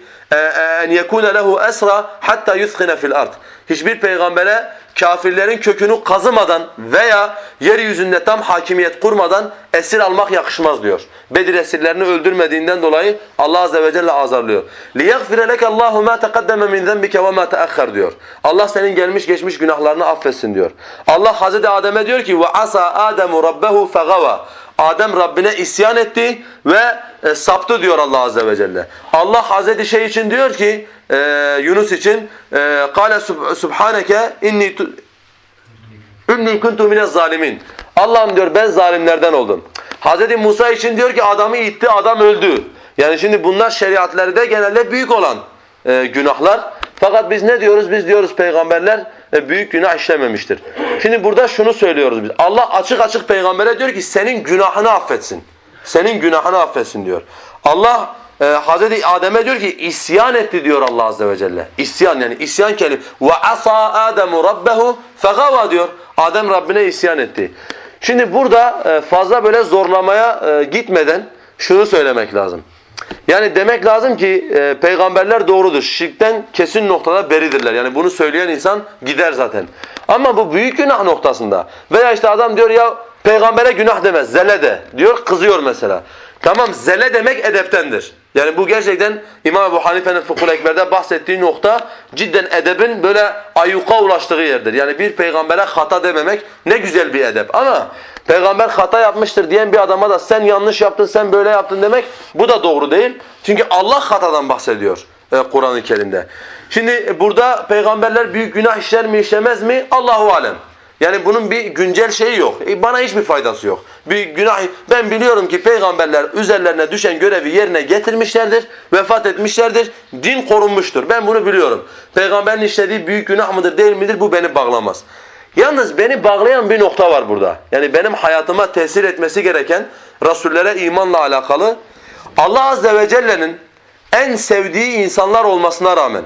S1: en yekuna lehu esra hatta yuskhina fil ard. Hiçbir peygambere kafirlerin kökünü kazımadan veya yeryüzünde tam hakimiyet kurmadan esir almak yakışmaz diyor. Bedir esirlerini öldürmediğinden dolayı Allah azze ve celle azarlıyor. لِيَغْفِرَ لَكَ اللّٰهُ مَا تَقَدَّمَ مِنْ ذَنْبِكَ وَمَا تَأَخَّرْ diyor. Allah senin gelmiş geçmiş günahlarını affetsin diyor. Allah Hazreti Adem'e diyor ki وَعَسَى آدَمُ رَبَّهُ فَغَوَى Adem Rabbine isyan etti ve e, saptı diyor Allah azze ve celle. Allah Hazreti şey için diyor ki e, Yunus için قَالَ سُبْحَانَكَ اِنِّي اِنِّي كُنْتُ مِنَ zalimin. Allah'ım diyor ben zalimlerden oldum. Hazreti Musa için diyor ki adamı itti adam öldü. Yani şimdi bunlar şeriatlerde genelde büyük olan e, günahlar. Fakat biz ne diyoruz? Biz diyoruz peygamberler e, büyük günah işlememiştir. Şimdi burada şunu söylüyoruz biz. Allah açık açık peygambere diyor ki senin günahını affetsin. Senin günahını affetsin diyor. Allah e, Hazreti Adem'e diyor ki isyan etti diyor Allah azze ve celle. İsyan yani isyan kelime. Ve asa Ademu rabbehu fegava diyor. Adem Rabbine isyan etti. Şimdi burada e, fazla böyle zorlamaya e, gitmeden şunu söylemek lazım. Yani demek lazım ki e, peygamberler doğrudur. Şirkten kesin noktada beridirler. Yani bunu söyleyen insan gider zaten. Ama bu büyük günah noktasında veya işte adam diyor ya peygambere günah demez, zele de diyor, kızıyor mesela. Tamam zele demek edeptendir. Yani bu gerçekten İmam Ebu Hanife'nin Fıkhul Ekber'de bahsettiği nokta cidden edebin böyle ayyuka ulaştığı yerdir. Yani bir peygambere hata dememek ne güzel bir edep. Ama peygamber hata yapmıştır diyen bir adama da sen yanlış yaptın, sen böyle yaptın demek bu da doğru değil. Çünkü Allah hatadan bahsediyor e, Kur'an-ı Kerim'de. Şimdi burada peygamberler büyük günah işler mi işlemez mi? Allahu alem. Yani bunun bir güncel şeyi yok. E bana hiçbir faydası yok. Bir günah ben biliyorum ki peygamberler üzerlerine düşen görevi yerine getirmişlerdir, vefat etmişlerdir, din korunmuştur. Ben bunu biliyorum. Peygamberin işlediği büyük günah mıdır, değil midir bu beni bağlamaz. Yalnız beni bağlayan bir nokta var burada. Yani benim hayatıma tesir etmesi gereken rasullere imanla alakalı Allah azze ve celle'nin en sevdiği insanlar olmasına rağmen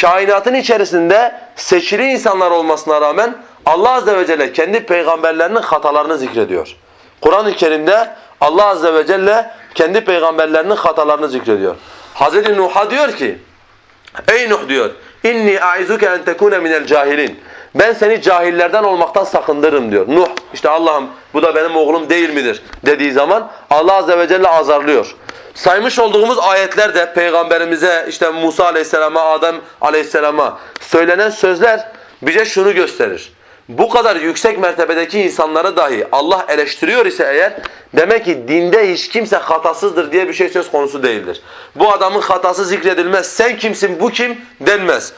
S1: kainatın içerisinde seçili insanlar olmasına rağmen Allah azze ve celle kendi peygamberlerinin hatalarını zikrediyor. Kur'an-ı Kerim'de Allah azze ve celle kendi peygamberlerinin hatalarını zikrediyor. Hazreti Nuh'a diyor ki Ey Nuh diyor inni aizuke en tekune minel cahilin. Ben seni cahillerden olmaktan sakındırırım diyor. Nuh işte Allah'ım bu da benim oğlum değil midir dediği zaman Allah azze ve celle azarlıyor. Saymış olduğumuz ayetlerde peygamberimize işte Musa aleyhisselama, Adem aleyhisselama söylenen sözler bize şunu gösterir. Bu kadar yüksek mertebedeki insanları dahi Allah eleştiriyor ise eğer demek ki dinde hiç kimse hatasızdır diye bir şey söz konusu değildir. Bu adamın hatası zikredilmez. Sen kimsin bu kim denmez.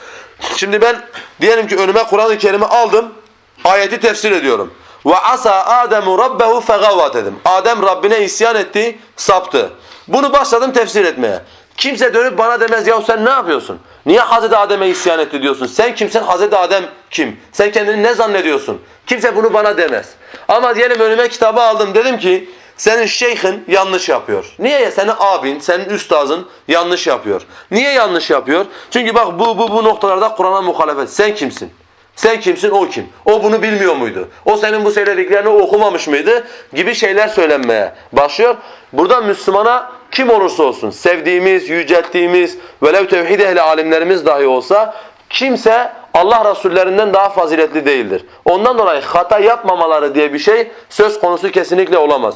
S1: Şimdi ben diyelim ki önüme Kur'an-ı Kerim'i aldım. Ayeti tefsir ediyorum. Ve asa Ademu rabbehu fegavva dedim. Adem Rabbine isyan etti, saptı. Bunu başladım tefsir etmeye. Kimse dönüp bana demez ya sen ne yapıyorsun? Niye Hazreti Adem'e isyan etti diyorsun? Sen kimsin? Hazreti Adem kim? Sen kendini ne zannediyorsun? Kimse bunu bana demez. Ama diyelim önüme kitabı aldım dedim ki senin şeyhin yanlış yapıyor. Niye ya? Senin abin, senin üstazın yanlış yapıyor. Niye yanlış yapıyor? Çünkü bak bu bu bu noktalarda Kur'an'a muhalefet. Sen kimsin? Sen kimsin, o kim? O bunu bilmiyor muydu? O senin bu söylediklerini okumamış mıydı? Gibi şeyler söylenmeye başlıyor. Burada Müslümana kim olursa olsun, sevdiğimiz, yücelttiğimiz, velev tevhid ehli alimlerimiz dahi olsa kimse Allah Resullerinden daha faziletli değildir. Ondan dolayı hata yapmamaları diye bir şey söz konusu kesinlikle olamaz.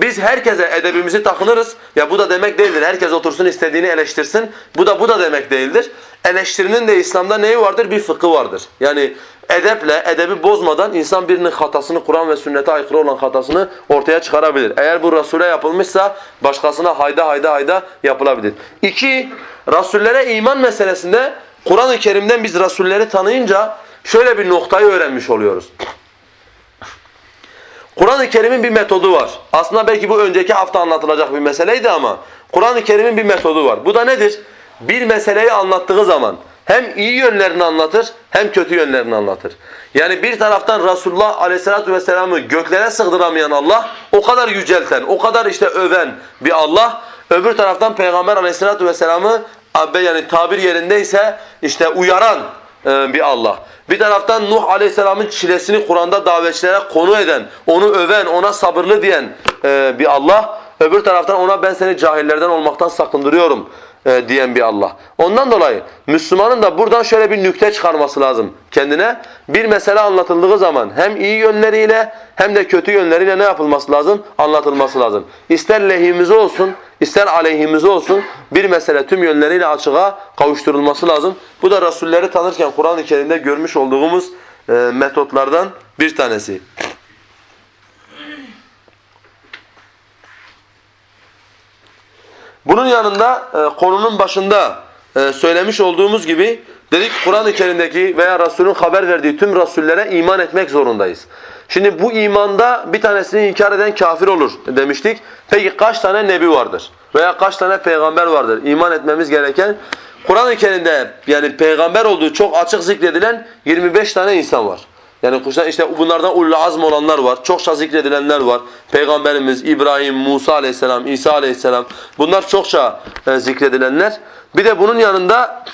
S1: Biz herkese edebimizi takınırız. Ya bu da demek değildir. Herkes otursun istediğini eleştirsin. Bu da bu da demek değildir. Eleştirinin de İslam'da neyi vardır? Bir fıkı vardır. Yani edeple, edebi bozmadan insan birinin hatasını, Kur'an ve sünnete aykırı olan hatasını ortaya çıkarabilir. Eğer bu Resul'e yapılmışsa başkasına hayda hayda hayda yapılabilir. İki, Resullere iman meselesinde Kur'an-ı Kerim'den biz Resulleri tanıyınca şöyle bir noktayı öğrenmiş oluyoruz. Kur'an-ı Kerim'in bir metodu var. Aslında belki bu önceki hafta anlatılacak bir meseleydi ama Kur'an-ı Kerim'in bir metodu var. Bu da nedir? Bir meseleyi anlattığı zaman hem iyi yönlerini anlatır hem kötü yönlerini anlatır. Yani bir taraftan Resulullah Aleyhisselatü vesselam'ı göklere sığdıramayan Allah, o kadar yücelten, o kadar işte öven bir Allah. Öbür taraftan Peygamber Aleyhisselatü vesselam'ı yani tabir yerindeyse işte uyaran e, bir Allah. Bir taraftan Nuh Aleyhisselam'ın çilesini Kur'an'da davetçilere konu eden, onu öven, ona sabırlı diyen e, bir Allah. Öbür taraftan ona ben seni cahillerden olmaktan sakındırıyorum e, diyen bir Allah. Ondan dolayı Müslümanın da buradan şöyle bir nükte çıkarması lazım kendine. Bir mesele anlatıldığı zaman hem iyi yönleriyle hem de kötü yönleriyle ne yapılması lazım? Anlatılması lazım. İster lehimize olsun, ister aleyhimize olsun bir mesele tüm yönleriyle açığa kavuşturulması lazım. Bu da Resulleri tanırken Kur'an-ı Kerim'de görmüş olduğumuz e, metotlardan bir tanesi. Bunun yanında e, konunun başında e, söylemiş olduğumuz gibi dedik Kur'an-ı Kerim'deki veya Resulün haber verdiği tüm rasullere iman etmek zorundayız. Şimdi bu imanda bir tanesini inkar eden kafir olur demiştik. Peki kaç tane nebi vardır? Veya kaç tane peygamber vardır? İman etmemiz gereken Kur'an-ı Kerim'de yani peygamber olduğu çok açık zikredilen 25 tane insan var. Yani işte bunlardan ulul azm olanlar var. Çokça zikredilenler var. Peygamberimiz İbrahim, Musa aleyhisselam, İsa aleyhisselam. Bunlar çokça e, zikredilenler. Bir de bunun yanında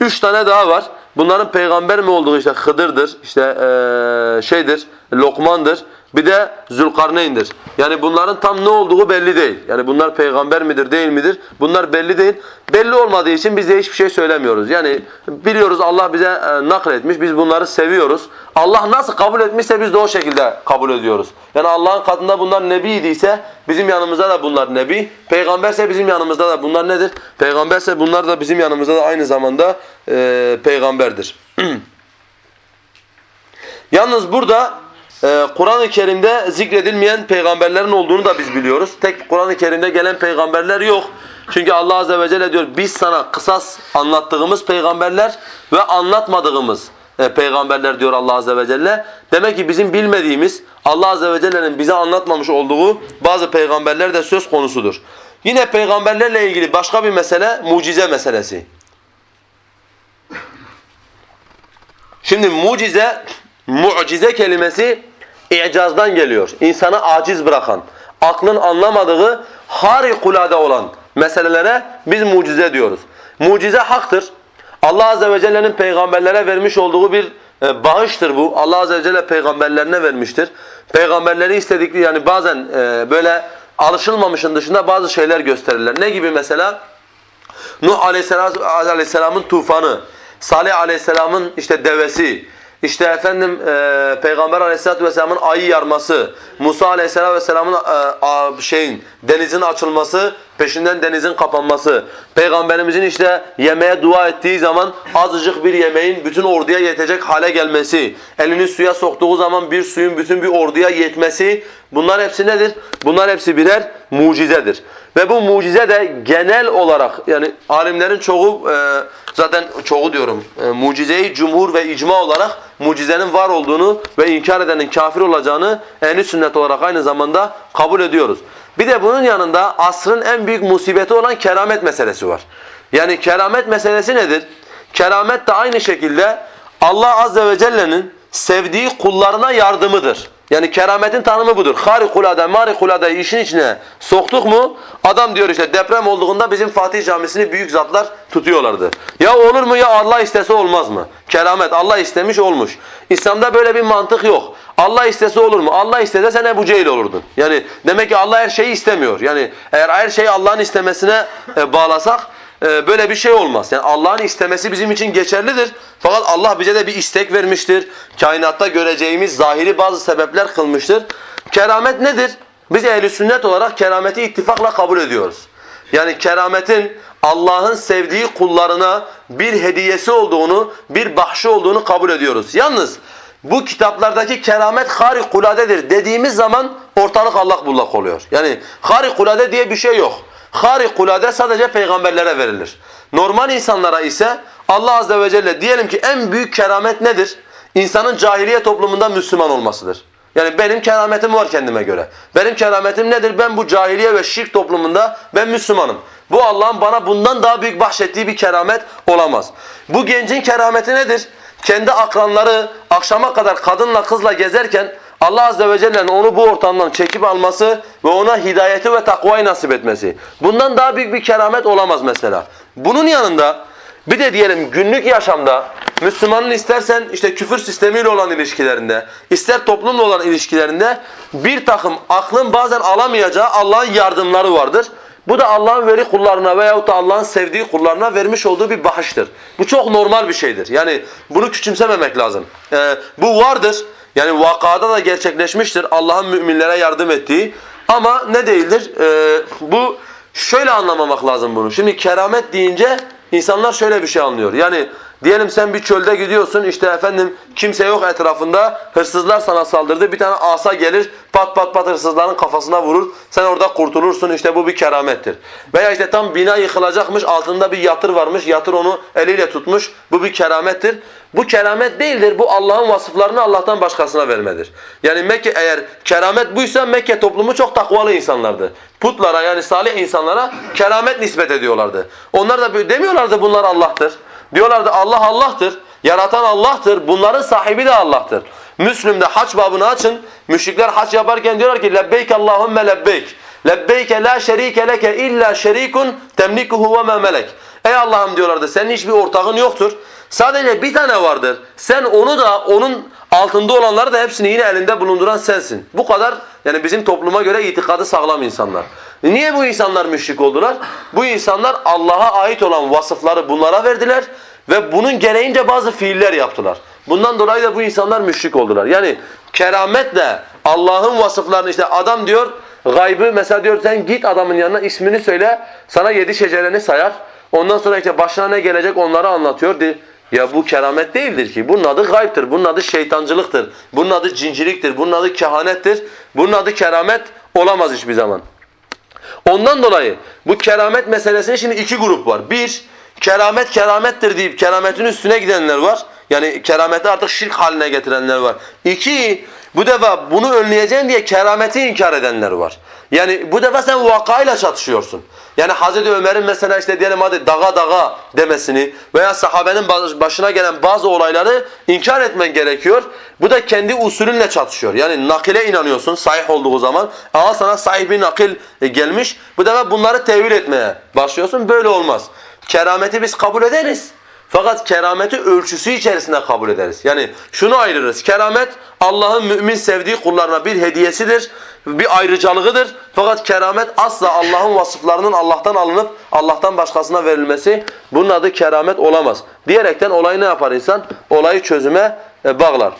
S1: üç tane daha var. Bunların peygamber mi olduğu işte Hıdır'dır, işte e, şeydir, Lokman'dır. Bir de Zülkarneyn'dir. Yani bunların tam ne olduğu belli değil. Yani bunlar peygamber midir değil midir? Bunlar belli değil. Belli olmadığı için biz de hiçbir şey söylemiyoruz. Yani biliyoruz Allah bize e, nakletmiş, biz bunları seviyoruz. Allah nasıl kabul etmişse biz de o şekilde kabul ediyoruz. Yani Allah'ın katında bunlar nebi idiyse bizim yanımızda da bunlar nebi. Peygamberse bizim yanımızda da bunlar nedir? Peygamberse bunlar da bizim yanımızda da aynı zamanda e, peygamberdir. Yalnız burada ee, Kur'an-ı Kerim'de zikredilmeyen peygamberlerin olduğunu da biz biliyoruz. Tek Kur'an-ı Kerim'de gelen peygamberler yok. Çünkü Allah Azze ve Celle diyor biz sana kısas anlattığımız peygamberler ve anlatmadığımız e, peygamberler diyor Allah Azze ve Celle. Demek ki bizim bilmediğimiz Allah Azze ve Celle'nin bize anlatmamış olduğu bazı peygamberler de söz konusudur. Yine peygamberlerle ilgili başka bir mesele mucize meselesi. Şimdi mucize, mucize kelimesi İcazdan geliyor. İnsanı aciz bırakan, aklın anlamadığı harikulade olan meselelere biz mucize diyoruz. Mucize haktır. Allah Azze ve Celle'nin peygamberlere vermiş olduğu bir e, bağıştır bu. Allah Azze ve Celle peygamberlerine vermiştir. Peygamberleri istedikleri yani bazen e, böyle alışılmamışın dışında bazı şeyler gösterirler. Ne gibi mesela? Nuh Aleyhisselam'ın tufanı, Salih Aleyhisselam'ın işte devesi, işte efendim e, Peygamber Aleyhisselatü vesselamın ayı yarması, Musa Aleyhisselatü vesselamın e, şeyin denizin açılması, peşinden denizin kapanması, Peygamberimizin işte yemeğe dua ettiği zaman azıcık bir yemeğin bütün orduya yetecek hale gelmesi, elini suya soktuğu zaman bir suyun bütün bir orduya yetmesi, bunlar hepsi nedir? Bunlar hepsi birer mucizedir. Ve bu mucize de genel olarak yani alimlerin çoğu e, zaten çoğu diyorum e, mucizeyi cumhur ve icma olarak mucizenin var olduğunu ve inkar edenin kafir olacağını ehli sünnet olarak aynı zamanda kabul ediyoruz. Bir de bunun yanında asrın en büyük musibeti olan keramet meselesi var. Yani keramet meselesi nedir? Keramet de aynı şekilde Allah azze ve celle'nin sevdiği kullarına yardımıdır. Yani kerametin tanımı budur. Harikulade, marikulade işin içine soktuk mu adam diyor işte deprem olduğunda bizim Fatih Camisi'ni büyük zatlar tutuyorlardı. Ya olur mu ya Allah istese olmaz mı? Keramet Allah istemiş olmuş. İslam'da böyle bir mantık yok. Allah istese olur mu? Allah istese sen Ebu Cehil olurdun. Yani demek ki Allah her şeyi istemiyor. Yani eğer her şeyi Allah'ın istemesine e, bağlasak e, böyle bir şey olmaz. Yani Allah'ın istemesi bizim için geçerlidir. Fakat Allah bize de bir istek vermiştir. Kainatta göreceğimiz zahiri bazı sebepler kılmıştır. Keramet nedir? Biz ehli sünnet olarak kerameti ittifakla kabul ediyoruz. Yani kerametin Allah'ın sevdiği kullarına bir hediyesi olduğunu, bir bahşi olduğunu kabul ediyoruz. Yalnız bu kitaplardaki keramet harikuladedir dediğimiz zaman ortalık allak bullak oluyor. Yani harikulade diye bir şey yok. Harikulade sadece peygamberlere verilir. Normal insanlara ise Allah azze ve celle diyelim ki en büyük keramet nedir? İnsanın cahiliye toplumunda Müslüman olmasıdır. Yani benim kerametim var kendime göre. Benim kerametim nedir? Ben bu cahiliye ve şirk toplumunda ben Müslümanım. Bu Allah'ın bana bundan daha büyük bahşettiği bir keramet olamaz. Bu gencin kerameti nedir? Kendi akranları akşama kadar kadınla kızla gezerken Allah Azze ve Celle'nin onu bu ortamdan çekip alması ve ona hidayeti ve takvayı nasip etmesi. Bundan daha büyük bir keramet olamaz mesela. Bunun yanında bir de diyelim günlük yaşamda Müslümanın istersen işte küfür sistemiyle olan ilişkilerinde, ister toplumla olan ilişkilerinde bir takım aklın bazen alamayacağı Allah'ın yardımları vardır. Bu da Allah'ın veri kullarına veyahut da Allah'ın sevdiği kullarına vermiş olduğu bir bahşiştir. Bu çok normal bir şeydir. Yani bunu küçümsememek lazım. Ee, bu vardır. Yani vakada da gerçekleşmiştir Allah'ın müminlere yardım ettiği. Ama ne değildir? Ee, bu şöyle anlamamak lazım bunu. Şimdi keramet deyince insanlar şöyle bir şey anlıyor. Yani diyelim sen bir çölde gidiyorsun işte efendim kimse yok etrafında hırsızlar sana saldırdı bir tane asa gelir pat pat pat hırsızların kafasına vurur sen orada kurtulursun işte bu bir keramettir. Veya işte tam bina yıkılacakmış altında bir yatır varmış yatır onu eliyle tutmuş bu bir keramettir. Bu keramet değildir bu Allah'ın vasıflarını Allah'tan başkasına vermedir. Yani Mekke eğer keramet buysa Mekke toplumu çok takvalı insanlardı. Putlara yani salih insanlara keramet nispet ediyorlardı. Onlar da demiyorlardı bunlar Allah'tır. Diyorlardı Allah Allah'tır. Yaratan Allah'tır. Bunların sahibi de Allah'tır. Müslüm'de haç babını açın. Müşrikler haç yaparken diyorlar ki lebbeyk Allahümme lebbeyk. Lebbeyke la şerike leke illa şerikun temlikuhu ve ma melek. Ey Allah'ım diyorlardı senin hiçbir ortağın yoktur. Sadece bir tane vardır. Sen onu da onun altında olanları da hepsini yine elinde bulunduran sensin. Bu kadar yani bizim topluma göre itikadı sağlam insanlar. Niye bu insanlar müşrik oldular? Bu insanlar Allah'a ait olan vasıfları bunlara verdiler ve bunun gereğince bazı fiiller yaptılar. Bundan dolayı da bu insanlar müşrik oldular. Yani kerametle Allah'ın vasıflarını işte adam diyor gaybı mesela diyor sen git adamın yanına ismini söyle sana yedi şecereni sayar. Ondan sonra işte başına ne gelecek onları anlatıyor. Ya bu keramet değildir ki. Bunun adı gayiptir. Bunun adı şeytancılıktır. Bunun adı cinciliktir. Bunun adı kehanettir. Bunun adı keramet olamaz hiçbir zaman. Ondan dolayı bu keramet meselesinde şimdi iki grup var. Bir, keramet keramettir deyip kerametin üstüne gidenler var. Yani kerameti artık şirk haline getirenler var. İki, bu defa bunu önleyeceğim diye kerameti inkar edenler var. Yani bu defa sen vakayla çatışıyorsun. Yani Hazreti Ömer'in mesela işte diyelim hadi dağa dağa demesini veya sahabenin başına gelen bazı olayları inkar etmen gerekiyor. Bu da kendi usulünle çatışıyor. Yani nakile inanıyorsun sahih olduğu zaman. Ama sana sahih bir nakil gelmiş. Bu defa bunları tevil etmeye başlıyorsun. Böyle olmaz. Kerameti biz kabul ederiz. Fakat kerameti ölçüsü içerisinde kabul ederiz. Yani şunu ayırırız. Keramet Allah'ın mümin sevdiği kullarına bir hediyesidir, bir ayrıcalığıdır. Fakat keramet asla Allah'ın vasıflarının Allah'tan alınıp Allah'tan başkasına verilmesi bunun adı keramet olamaz. Diyerekten olayı ne yapar insan? Olayı çözüme e, bağlar.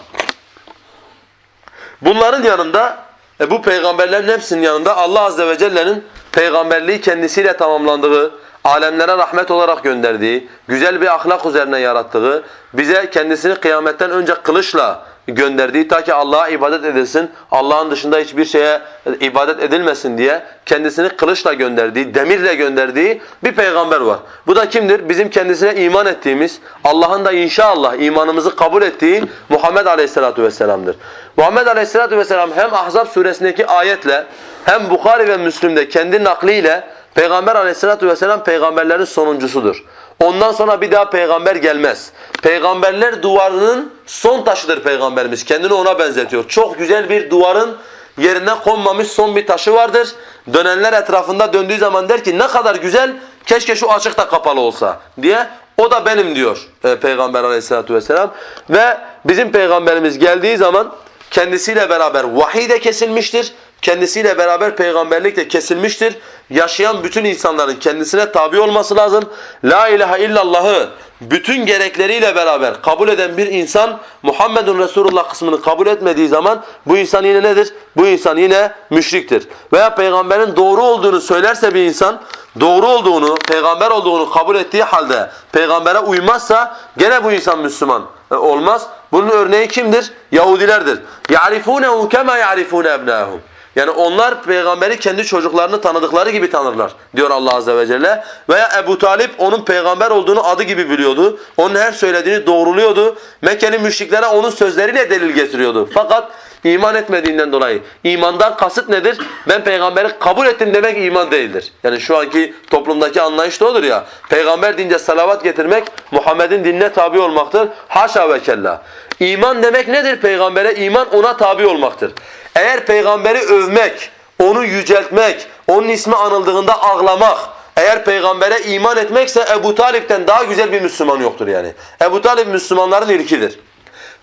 S1: Bunların yanında e, bu peygamberlerin hepsinin yanında Allah azze ve celle'nin peygamberliği kendisiyle tamamlandığı, alemlere rahmet olarak gönderdiği, güzel bir ahlak üzerine yarattığı, bize kendisini kıyametten önce kılıçla gönderdiği ta ki Allah'a ibadet edilsin, Allah'ın dışında hiçbir şeye ibadet edilmesin diye kendisini kılıçla gönderdiği, demirle gönderdiği bir peygamber var. Bu da kimdir? Bizim kendisine iman ettiğimiz, Allah'ın da inşallah imanımızı kabul ettiği Muhammed Aleyhisselatü Vesselam'dır. Muhammed Aleyhisselatü Vesselam hem Ahzab suresindeki ayetle hem Bukhari ve Müslim'de kendi nakliyle Peygamber aleyhissalatu vesselam peygamberlerin sonuncusudur. Ondan sonra bir daha peygamber gelmez. Peygamberler duvarının son taşıdır peygamberimiz. Kendini ona benzetiyor. Çok güzel bir duvarın yerine konmamış son bir taşı vardır. Dönenler etrafında döndüğü zaman der ki ne kadar güzel keşke şu açık da kapalı olsa diye. O da benim diyor e, Peygamber aleyhissalatu vesselam. Ve bizim peygamberimiz geldiği zaman kendisiyle beraber vahiy de kesilmiştir Kendisiyle beraber peygamberlik de kesilmiştir. Yaşayan bütün insanların kendisine tabi olması lazım. La ilahe illallah'ı bütün gerekleriyle beraber kabul eden bir insan Muhammedun Resulullah kısmını kabul etmediği zaman bu insan yine nedir? Bu insan yine müşriktir. Veya peygamberin doğru olduğunu söylerse bir insan doğru olduğunu, peygamber olduğunu kabul ettiği halde peygambere uymazsa gene bu insan Müslüman e, olmaz. Bunun örneği kimdir? Yahudilerdir. يَعْرِفُونَهُ كَمَا يَعْرِفُونَ اَبْنَاهُمْ yani onlar peygamberi kendi çocuklarını tanıdıkları gibi tanırlar diyor Allah azze ve celle. Veya Ebu Talip onun peygamber olduğunu adı gibi biliyordu. Onun her söylediğini doğruluyordu. Mekkeli müşriklere onun sözleriyle delil getiriyordu. Fakat iman etmediğinden dolayı. İmandan kasıt nedir? Ben peygamberi kabul ettim demek iman değildir. Yani şu anki toplumdaki anlayış da odur ya. Peygamber deyince salavat getirmek Muhammed'in dinine tabi olmaktır. Haşa ve kella. İman demek nedir? Peygambere iman ona tabi olmaktır. Eğer peygamberi övmek, onu yüceltmek, onun ismi anıldığında ağlamak, eğer peygambere iman etmekse Ebu Talip'ten daha güzel bir Müslüman yoktur yani. Ebu Talip Müslümanların ilkidir.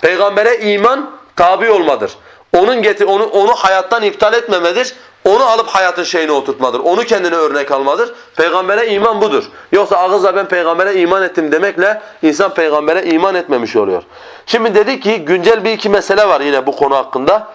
S1: Peygambere iman tabi olmadır. Onun getir onu onu hayattan iptal etmemedir. Onu alıp hayatın şeyine oturtmadır. Onu kendine örnek almadır. Peygambere iman budur. Yoksa ağızla ben peygambere iman ettim demekle insan peygambere iman etmemiş oluyor. Şimdi dedik ki güncel bir iki mesele var yine bu konu hakkında.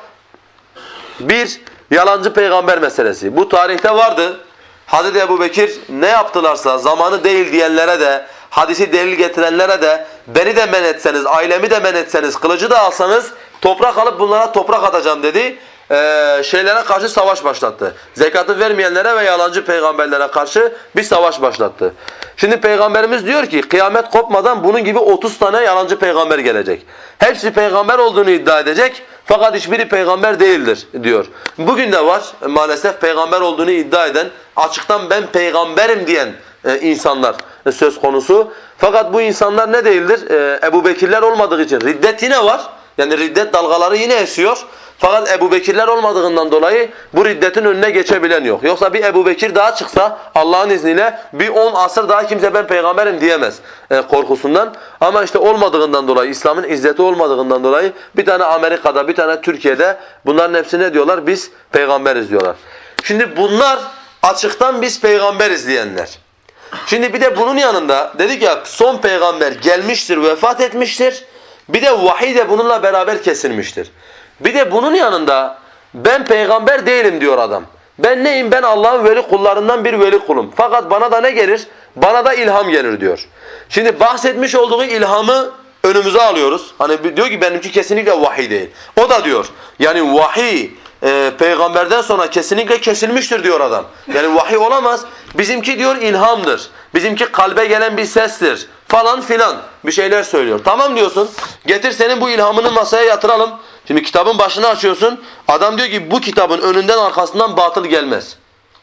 S1: Bir, yalancı peygamber meselesi. Bu tarihte vardı. Hazreti Ebu Bekir ne yaptılarsa zamanı değil diyenlere de, hadisi delil getirenlere de, beni de men etseniz, ailemi de men etseniz, kılıcı da alsanız toprak alıp bunlara toprak atacağım dedi. Ee, şeylere karşı savaş başlattı. Zekatı vermeyenlere ve yalancı peygamberlere karşı bir savaş başlattı. Şimdi peygamberimiz diyor ki kıyamet kopmadan bunun gibi 30 tane yalancı peygamber gelecek. Hepsi peygamber olduğunu iddia edecek fakat hiçbiri peygamber değildir diyor. Bugün de var maalesef peygamber olduğunu iddia eden, açıktan ben peygamberim diyen e, insanlar söz konusu. Fakat bu insanlar ne değildir? E, Ebu Bekirler olmadığı için riddet yine var. Yani riddet dalgaları yine esiyor. Fakat Ebu Bekirler olmadığından dolayı bu riddetin önüne geçebilen yok. Yoksa bir Ebu Bekir daha çıksa Allah'ın izniyle bir 10 asır daha kimse ben peygamberim diyemez e, korkusundan. Ama işte olmadığından dolayı, İslam'ın izzeti olmadığından dolayı bir tane Amerika'da, bir tane Türkiye'de bunların hepsi ne diyorlar? Biz peygamberiz diyorlar. Şimdi bunlar açıktan biz peygamberiz diyenler. Şimdi bir de bunun yanında dedik ya son peygamber gelmiştir, vefat etmiştir. Bir de vahiy de bununla beraber kesilmiştir. Bir de bunun yanında ben peygamber değilim diyor adam. Ben neyim? Ben Allah'ın veli kullarından bir veli kulum. Fakat bana da ne gelir? Bana da ilham gelir diyor. Şimdi bahsetmiş olduğu ilhamı önümüze alıyoruz. Hani diyor ki benimki kesinlikle vahiy değil. O da diyor yani vahiy e, peygamberden sonra kesinlikle kesilmiştir diyor adam. Yani vahiy olamaz. Bizimki diyor ilhamdır. Bizimki kalbe gelen bir sestir falan filan bir şeyler söylüyor. Tamam diyorsun. Getir senin bu ilhamını masaya yatıralım. Şimdi kitabın başını açıyorsun. Adam diyor ki bu kitabın önünden arkasından batıl gelmez.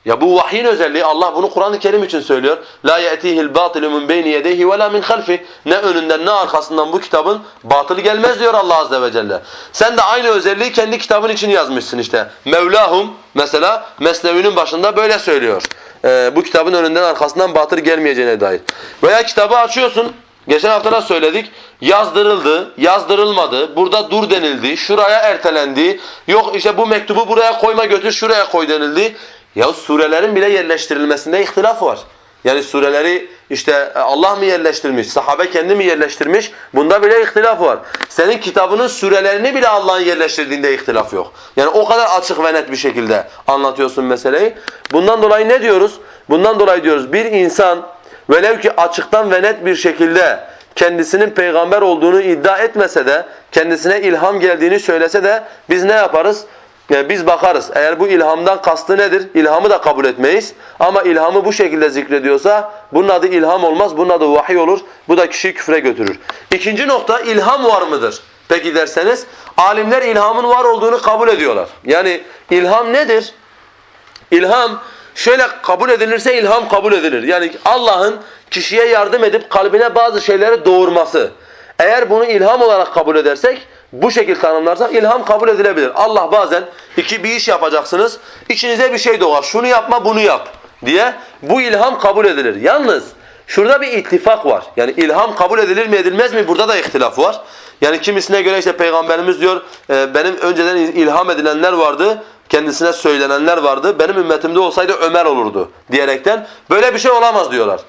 S1: Ya bu vahyin özelliği Allah bunu Kur'an-ı Kerim için söylüyor. La ya'tihil batilu min beyni yedeyhi ve la min halfi. Ne önünden ne arkasından bu kitabın batılı gelmez diyor Allah azze ve celle. Sen de aynı özelliği kendi kitabın için yazmışsın işte. Mevlahum mesela Mesnevi'nin başında böyle söylüyor. Ee, bu kitabın önünden arkasından batıl gelmeyeceğine dair. Veya kitabı açıyorsun. Geçen hafta da söyledik. Yazdırıldı, yazdırılmadı, burada dur denildi, şuraya ertelendi. Yok işte bu mektubu buraya koyma götür şuraya koy denildi. Ya surelerin bile yerleştirilmesinde ihtilaf var. Yani sureleri işte Allah mı yerleştirmiş, sahabe kendi mi yerleştirmiş? Bunda bile ihtilaf var. Senin kitabının surelerini bile Allah'ın yerleştirdiğinde ihtilaf yok. Yani o kadar açık ve net bir şekilde anlatıyorsun meseleyi. Bundan dolayı ne diyoruz? Bundan dolayı diyoruz bir insan velev ki açıktan ve net bir şekilde kendisinin peygamber olduğunu iddia etmese de, kendisine ilham geldiğini söylese de biz ne yaparız? Yani biz bakarız. Eğer bu ilhamdan kastı nedir? İlhamı da kabul etmeyiz. Ama ilhamı bu şekilde zikrediyorsa bunun adı ilham olmaz, bunun adı vahiy olur. Bu da kişiyi küfre götürür. İkinci nokta ilham var mıdır? Peki derseniz alimler ilhamın var olduğunu kabul ediyorlar. Yani ilham nedir? İlham şöyle kabul edilirse ilham kabul edilir. Yani Allah'ın kişiye yardım edip kalbine bazı şeyleri doğurması. Eğer bunu ilham olarak kabul edersek, bu şekilde tanımlarsak ilham kabul edilebilir. Allah bazen iki bir iş yapacaksınız, içinize bir şey doğar. Şunu yapma, bunu yap diye bu ilham kabul edilir. Yalnız şurada bir ittifak var. Yani ilham kabul edilir mi edilmez mi? Burada da ihtilaf var. Yani kimisine göre işte peygamberimiz diyor e, benim önceden ilham edilenler vardı kendisine söylenenler vardı. Benim ümmetimde olsaydı Ömer olurdu diyerekten böyle bir şey olamaz diyorlar.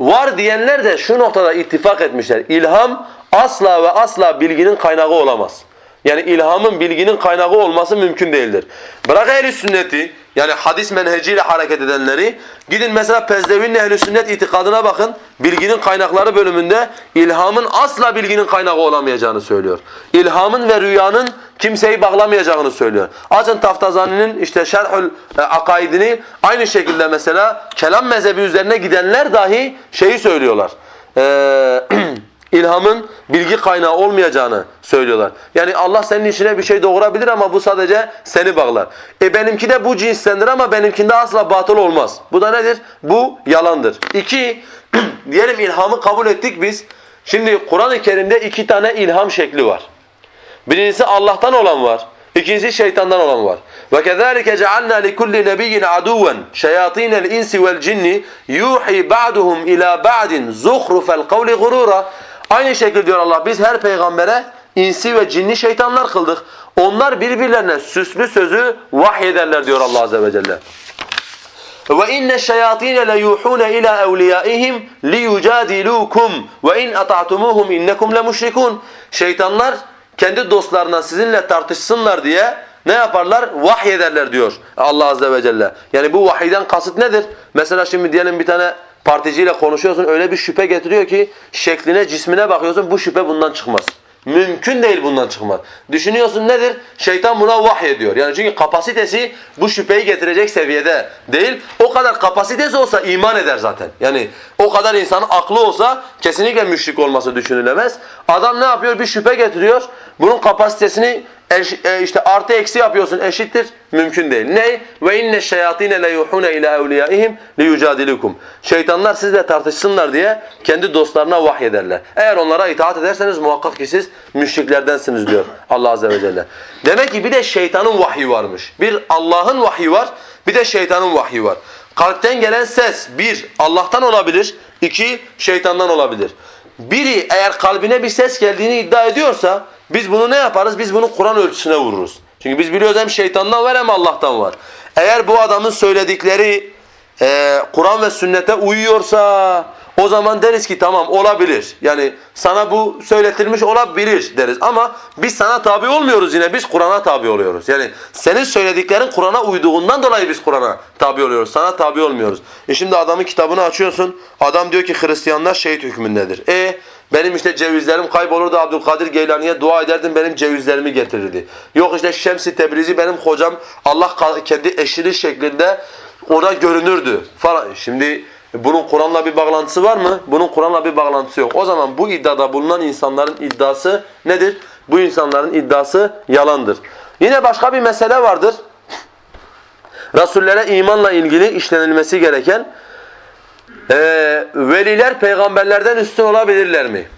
S1: Var diyenler de şu noktada ittifak etmişler. İlham asla ve asla bilginin kaynağı olamaz. Yani ilhamın bilginin kaynağı olması mümkün değildir. Bırak ehl sünneti yani hadis menheciyle hareket edenleri gidin mesela Pezdevi'nin ehl sünnet itikadına bakın. Bilginin kaynakları bölümünde ilhamın asla bilginin kaynağı olamayacağını söylüyor. İlhamın ve rüyanın kimseyi bağlamayacağını söylüyor. Açın Taftazani'nin işte Şerhül e, Akaidini aynı şekilde mesela kelam mezhebi üzerine gidenler dahi şeyi söylüyorlar. Eee ilhamın bilgi kaynağı olmayacağını söylüyorlar. Yani Allah senin içine bir şey doğurabilir ama bu sadece seni bağlar. E benimki de bu cinslendir ama benimkinde asla batıl olmaz. Bu da nedir? Bu yalandır. İki, diyelim ilhamı kabul ettik biz. Şimdi Kur'an-ı Kerim'de iki tane ilham şekli var. Birincisi Allah'tan olan var. İkincisi şeytandan olan var. Ve kezalike cealna likulli nebiyyin aduven şeyatinel insi vel cinni yuhi ba'duhum ila ba'din zuhrufel kavli gurura. Aynı şekilde diyor Allah biz her peygambere insi ve cinni şeytanlar kıldık. Onlar birbirlerine süslü sözü vahyederler diyor Allah azze ve celle. Ve inne şeyatine le yuhun ila evliyaihim li yujadilukum ve. Şeytanlar kendi dostlarına sizinle tartışsınlar diye ne yaparlar? Vahiy ederler diyor Allah azze ve celle. Yani bu vahiyden kasıt nedir? Mesela şimdi diyelim bir tane particiyle konuşuyorsun öyle bir şüphe getiriyor ki şekline cismine bakıyorsun bu şüphe bundan çıkmaz. Mümkün değil bundan çıkmaz. Düşünüyorsun nedir? Şeytan buna vahiy ediyor. Yani çünkü kapasitesi bu şüpheyi getirecek seviyede değil. O kadar kapasitesi olsa iman eder zaten. Yani o kadar insanın aklı olsa kesinlikle müşrik olması düşünülemez. Adam ne yapıyor? Bir şüphe getiriyor. Bunun kapasitesini e, işte artı eksi yapıyorsun eşittir. Mümkün değil. Ne? Ve inne şeyatine le yuhune ila evliyaihim li yucadilukum. Şeytanlar sizle tartışsınlar diye kendi dostlarına vahyederler. Eğer onlara itaat ederseniz muhakkak ki siz müşriklerdensiniz diyor Allah azze ve celle. Demek ki bir de şeytanın vahyi varmış. Bir Allah'ın vahyi var, bir de şeytanın vahyi var. Kalpten gelen ses bir Allah'tan olabilir, iki şeytandan olabilir. Biri eğer kalbine bir ses geldiğini iddia ediyorsa biz bunu ne yaparız? Biz bunu Kur'an ölçüsüne vururuz. Çünkü biz biliyoruz hem şeytandan var hem Allah'tan var. Eğer bu adamın söyledikleri e, Kur'an ve sünnete uyuyorsa o zaman deriz ki tamam olabilir. Yani sana bu söyletilmiş olabilir deriz. Ama biz sana tabi olmuyoruz yine biz Kur'an'a tabi oluyoruz. Yani senin söylediklerin Kur'an'a uyduğundan dolayı biz Kur'an'a tabi oluyoruz. Sana tabi olmuyoruz. E şimdi adamın kitabını açıyorsun. Adam diyor ki Hristiyanlar şehit hükmündedir. E benim işte cevizlerim kaybolurdu Abdülkadir Geylani'ye dua ederdim benim cevizlerimi getirirdi. Yok işte Şems-i Tebrizi benim hocam Allah kendi eşini şeklinde orada görünürdü falan. Şimdi bunun Kur'an'la bir bağlantısı var mı? Bunun Kur'an'la bir bağlantısı yok. O zaman bu iddiada bulunan insanların iddiası nedir? Bu insanların iddiası yalandır. Yine başka bir mesele vardır. Rasullere imanla ilgili işlenilmesi gereken e, veliler peygamberlerden üstün olabilirler mi?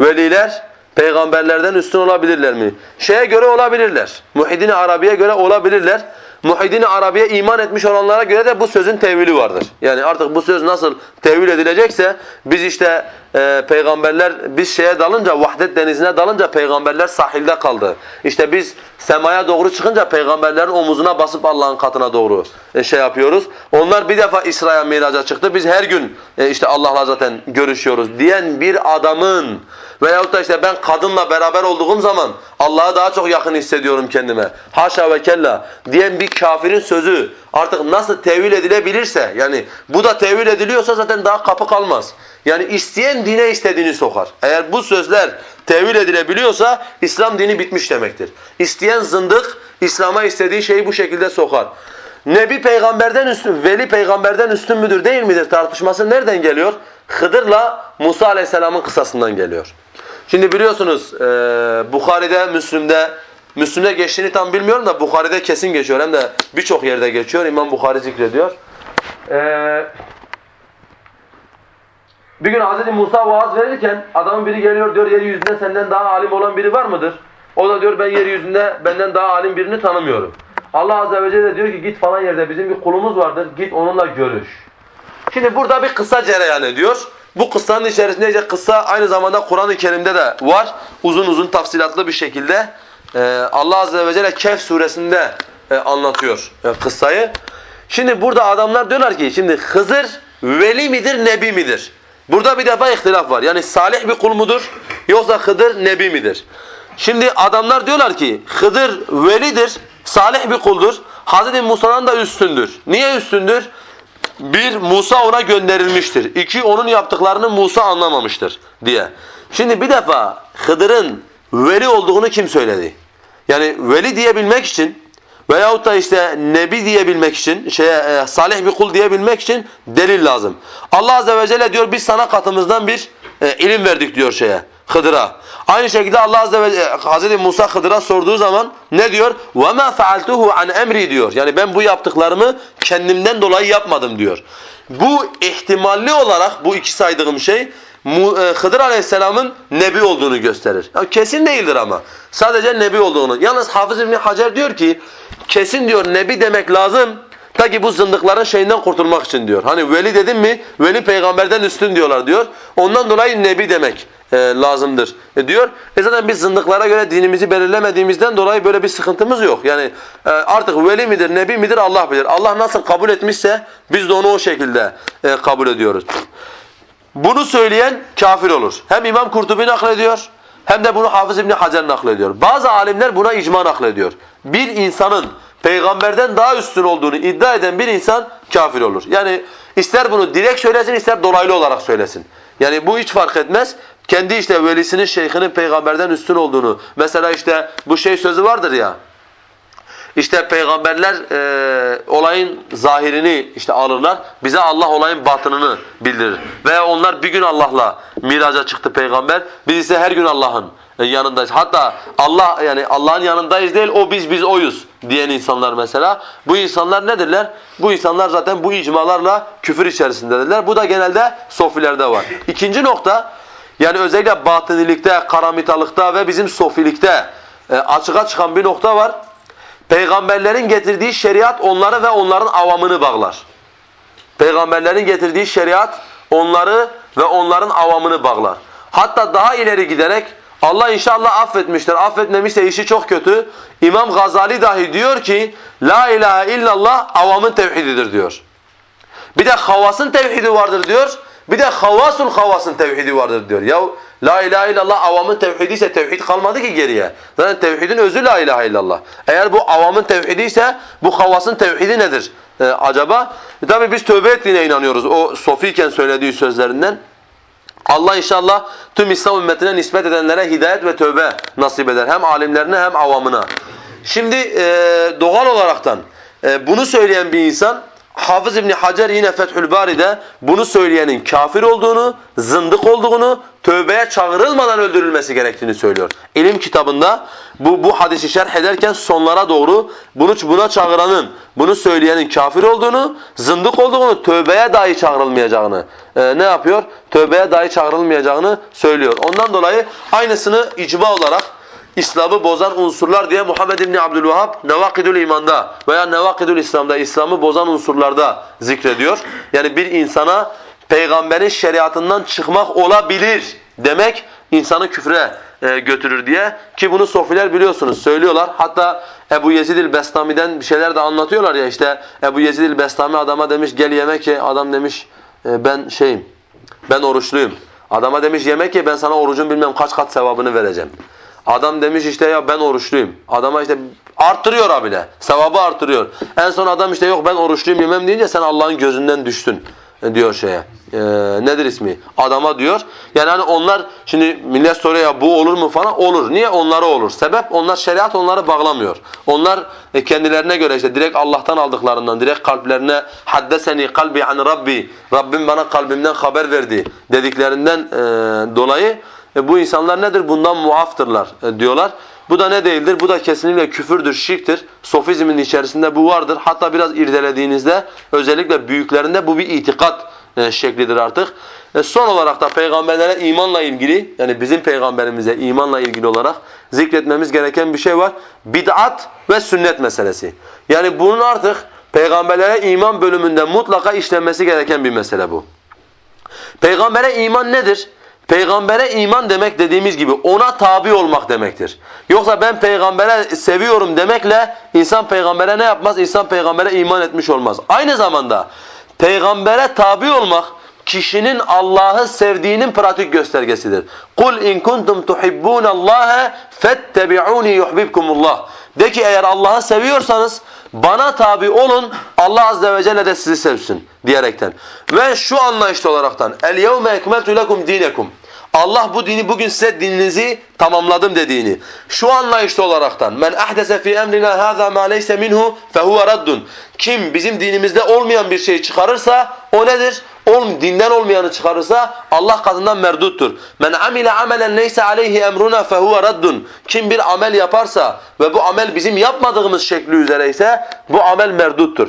S1: Veliler peygamberlerden üstün olabilirler mi? Şeye göre olabilirler. Muhidin Arabi'ye göre olabilirler. Muhidin Arabi'ye iman etmiş olanlara göre de bu sözün tevili vardır. Yani artık bu söz nasıl tevil edilecekse biz işte e, peygamberler biz şeye dalınca vahdet denizine dalınca peygamberler sahilde kaldı. İşte biz semaya doğru çıkınca peygamberlerin omuzuna basıp Allah'ın katına doğru e, şey yapıyoruz. Onlar bir defa İsra'ya miraca çıktı. Biz her gün e, işte Allah'la zaten görüşüyoruz diyen bir adamın veyahut da işte ben kadınla beraber olduğum zaman Allah'a daha çok yakın hissediyorum kendime. Haşa ve kella diyen bir kafirin sözü artık nasıl tevil edilebilirse yani bu da tevil ediliyorsa zaten daha kapı kalmaz. Yani isteyen dine istediğini sokar. Eğer bu sözler tevil edilebiliyorsa İslam dini bitmiş demektir. İsteyen zındık İslam'a istediği şeyi bu şekilde sokar. Nebi peygamberden üstün, veli peygamberden üstün müdür değil midir tartışması nereden geliyor? Hıdır'la Musa aleyhisselamın kısasından geliyor. Şimdi biliyorsunuz e, Bukhari'de, Müslim'de, Müslim'de geçtiğini tam bilmiyorum da Bukhari'de kesin geçiyor. Hem de birçok yerde geçiyor. İmam Bukhari zikrediyor. Eee bir gün Hz. Musa vaaz verirken adamın biri geliyor diyor yeryüzünde senden daha alim olan biri var mıdır? O da diyor ben yeryüzünde benden daha alim birini tanımıyorum. Allah Azze ve Celle diyor ki git falan yerde bizim bir kulumuz vardır git onunla görüş. Şimdi burada bir kısa cereyan ediyor. Bu kıssanın içerisinde işte kıssa aynı zamanda Kur'an-ı Kerim'de de var. Uzun uzun tafsilatlı bir şekilde e, Allah Azze ve Celle Kehf suresinde e, anlatıyor e, kıssayı. Şimdi burada adamlar diyorlar ki şimdi Hızır veli midir nebi midir? Burada bir defa ihtilaf var. Yani salih bir kul mudur yoksa Hıdır nebi midir? Şimdi adamlar diyorlar ki Hıdır velidir, salih bir kuldur. Hazreti Musa'dan da üstündür. Niye üstündür? Bir, Musa ona gönderilmiştir. İki, onun yaptıklarını Musa anlamamıştır diye. Şimdi bir defa Hıdır'ın veli olduğunu kim söyledi? Yani veli diyebilmek için veyahut da işte nebi diyebilmek için, şeye, e, salih bir kul diyebilmek için delil lazım. Allah azze ve celle diyor biz sana katımızdan bir e, ilim verdik diyor şeye. Hıdır'a. Aynı şekilde Allah Azze ve Celle Hazreti Musa Hıdır'a sorduğu zaman ne diyor? وَمَا فَعَلْتُهُ an emri diyor. Yani ben bu yaptıklarımı kendimden dolayı yapmadım diyor. Bu ihtimalli olarak bu iki saydığım şey Mu- e, Hıdır Aleyhisselam'ın nebi olduğunu gösterir. Ya kesin değildir ama. Sadece nebi olduğunu. Yalnız Hafız İbni Hacer diyor ki kesin diyor nebi demek lazım. Ta ki bu zındıkların şeyinden kurtulmak için diyor. Hani veli dedim mi veli peygamberden üstün diyorlar diyor. Ondan dolayı nebi demek e, lazımdır e, diyor. E zaten biz zındıklara göre dinimizi belirlemediğimizden dolayı böyle bir sıkıntımız yok. Yani e, artık veli midir, nebi midir Allah bilir. Allah nasıl kabul etmişse biz de onu o şekilde e, kabul ediyoruz. Bunu söyleyen kafir olur. Hem İmam Kurtubi naklediyor hem de bunu Hafız İbni Hacer naklediyor. Bazı alimler buna icma naklediyor. Bir insanın peygamberden daha üstün olduğunu iddia eden bir insan kafir olur. Yani ister bunu direkt söylesin ister dolaylı olarak söylesin. Yani bu hiç fark etmez. Kendi işte velisinin, şeyhinin peygamberden üstün olduğunu. Mesela işte bu şey sözü vardır ya. İşte peygamberler e, olayın zahirini işte alırlar. Bize Allah olayın batınını bildirir. Veya onlar bir gün Allah'la miraca çıktı peygamber. Biz ise her gün Allah'ın e, yanındayız. Hatta Allah yani Allah'ın yanındayız değil o biz biz oyuz diyen insanlar mesela. Bu insanlar nedirler? Bu insanlar zaten bu icmalarla küfür içerisindedirler. Bu da genelde sofilerde var. İkinci nokta yani özellikle batınilikte, karamitalıkta ve bizim sofilikte e, açığa çıkan bir nokta var. Peygamberlerin getirdiği şeriat onları ve onların avamını bağlar. Peygamberlerin getirdiği şeriat onları ve onların avamını bağlar. Hatta daha ileri giderek Allah inşallah affetmiştir. Affetmemişse işi çok kötü. İmam Gazali dahi diyor ki La ilahe illallah avamın tevhididir diyor. Bir de havasın tevhidi vardır diyor. Bir de havasul havasın tevhidi vardır diyor. Ya la ilahe illallah avamın tevhidi ise tevhid kalmadı ki geriye. Zaten tevhidin özü la ilahe illallah. Eğer bu avamın tevhidi ise bu havasın tevhidi nedir ee, acaba? E, tabi biz tövbe ettiğine inanıyoruz o sofiyken söylediği sözlerinden. Allah inşallah tüm İslam ümmetine nispet edenlere hidayet ve tövbe nasip eder. Hem alimlerine hem avamına. Şimdi e, doğal olaraktan e, bunu söyleyen bir insan Hafız İbni Hacer yine Fethül Bari'de bunu söyleyenin kafir olduğunu, zındık olduğunu, tövbeye çağrılmadan öldürülmesi gerektiğini söylüyor. İlim kitabında bu, bu hadisi şerh ederken sonlara doğru bunu buna çağıranın, bunu söyleyenin kafir olduğunu, zındık olduğunu, tövbeye dahi çağrılmayacağını e, ne yapıyor? Tövbeye dahi çağrılmayacağını söylüyor. Ondan dolayı aynısını icma olarak İslam'ı bozan unsurlar diye Muhammed İbni Abdülvahhab Nevakidül İman'da veya Nevakidül İslam'da İslam'ı bozan unsurlarda zikrediyor. Yani bir insana peygamberin şeriatından çıkmak olabilir demek insanı küfre e, götürür diye ki bunu sofiler biliyorsunuz söylüyorlar. Hatta Ebu Yezid el-Bestami'den bir şeyler de anlatıyorlar ya işte Ebu Yezid el-Bestami adama demiş gel yemek ye. Adam demiş e, ben şeyim ben oruçluyum. Adama demiş yemek ye ben sana orucun bilmem kaç kat sevabını vereceğim. Adam demiş işte ya ben oruçluyum. Adama işte arttırıyor bile. Sevabı arttırıyor. En son adam işte yok ben oruçluyum yemem deyince sen Allah'ın gözünden düştün diyor şeye. Ee, nedir ismi? Adama diyor. Yani hani onlar şimdi millet soruyor ya bu olur mu falan olur. Niye onlara olur? Sebep onlar şeriat onları bağlamıyor. Onlar e, kendilerine göre işte direkt Allah'tan aldıklarından direkt kalplerine haddeseni kalbi an rabbi Rabbim bana kalbimden haber verdi dediklerinden e, dolayı e bu insanlar nedir? Bundan muaftırlar e, diyorlar. Bu da ne değildir? Bu da kesinlikle küfürdür, şirktir. Sofizmin içerisinde bu vardır. Hatta biraz irdelediğinizde özellikle büyüklerinde bu bir itikat e, şeklidir artık. E son olarak da peygamberlere imanla ilgili yani bizim peygamberimize imanla ilgili olarak zikretmemiz gereken bir şey var. Bid'at ve sünnet meselesi. Yani bunun artık peygamberlere iman bölümünde mutlaka işlenmesi gereken bir mesele bu. Peygambere iman nedir? Peygambere iman demek dediğimiz gibi ona tabi olmak demektir. Yoksa ben peygambere seviyorum demekle insan peygambere ne yapmaz? İnsan peygambere iman etmiş olmaz. Aynı zamanda peygambere tabi olmak kişinin Allah'ı sevdiğinin pratik göstergesidir. Kul in kuntum tuhibbunallaha fettabi'uni yuhibbukumullah. De ki eğer Allah'ı seviyorsanız bana tabi olun Allah azze ve celle de sizi sevsin diyerekten. Ve şu anlayışta olaraktan el yevme ekmeltu lekum dinekum. Allah bu dini bugün size dininizi tamamladım dediğini. Şu anlayışta olaraktan men ahdese fi emrina hâzâ mâ leyse minhu fehuve raddun. Kim bizim dinimizde olmayan bir şey çıkarırsa o nedir? Ol, dinden olmayanı çıkarırsa Allah katından merduttur. Men amile amelen neyse aleyhi emruna fehuve raddun. Kim bir amel yaparsa ve bu amel bizim yapmadığımız şekli üzere ise bu amel merduttur.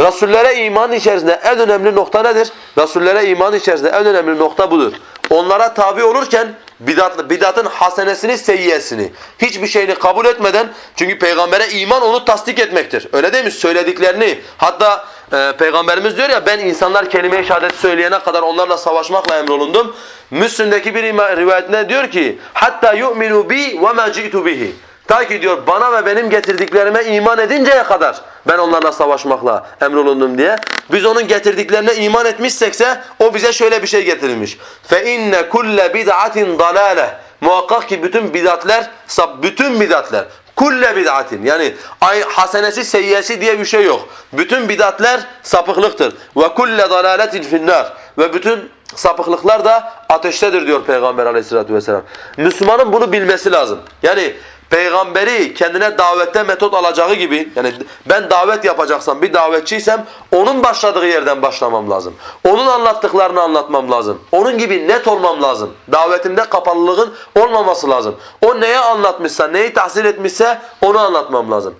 S1: Rasullere iman içerisinde en önemli nokta nedir? Rasullere iman içerisinde en önemli nokta budur. Onlara tabi olurken bidat, bidatın hasenesini, seyyesini, hiçbir şeyini kabul etmeden çünkü peygambere iman onu tasdik etmektir. Öyle değil mi? Söylediklerini hatta e, peygamberimiz diyor ya ben insanlar kelime-i şehadet söyleyene kadar onlarla savaşmakla emrolundum. Müslim'deki bir rivayetinde diyor ki hatta yu'minu bi ve ma ci'tu bihi. Ta ki diyor bana ve benim getirdiklerime iman edinceye kadar ben onlarla savaşmakla emrolundum diye. Biz onun getirdiklerine iman etmişsekse o bize şöyle bir şey getirilmiş. İnne kulle bid'atin dalale. Muhakkak ki bütün bidatler, bütün bidatler, kulle bid'atin yani hasenesi seyyesi diye bir şey yok. Bütün bidatler sapıklıktır. Ve kulle dalaletin finnar. Ve bütün sapıklıklar da ateştedir diyor Peygamber aleyhissalatü vesselam. Müslümanın bunu bilmesi lazım. Yani peygamberi kendine davette metot alacağı gibi yani ben davet yapacaksam bir davetçiysem onun başladığı yerden başlamam lazım. Onun anlattıklarını anlatmam lazım. Onun gibi net olmam lazım. Davetimde kapalılığın olmaması lazım. O neye anlatmışsa, neyi tahsil etmişse onu anlatmam lazım.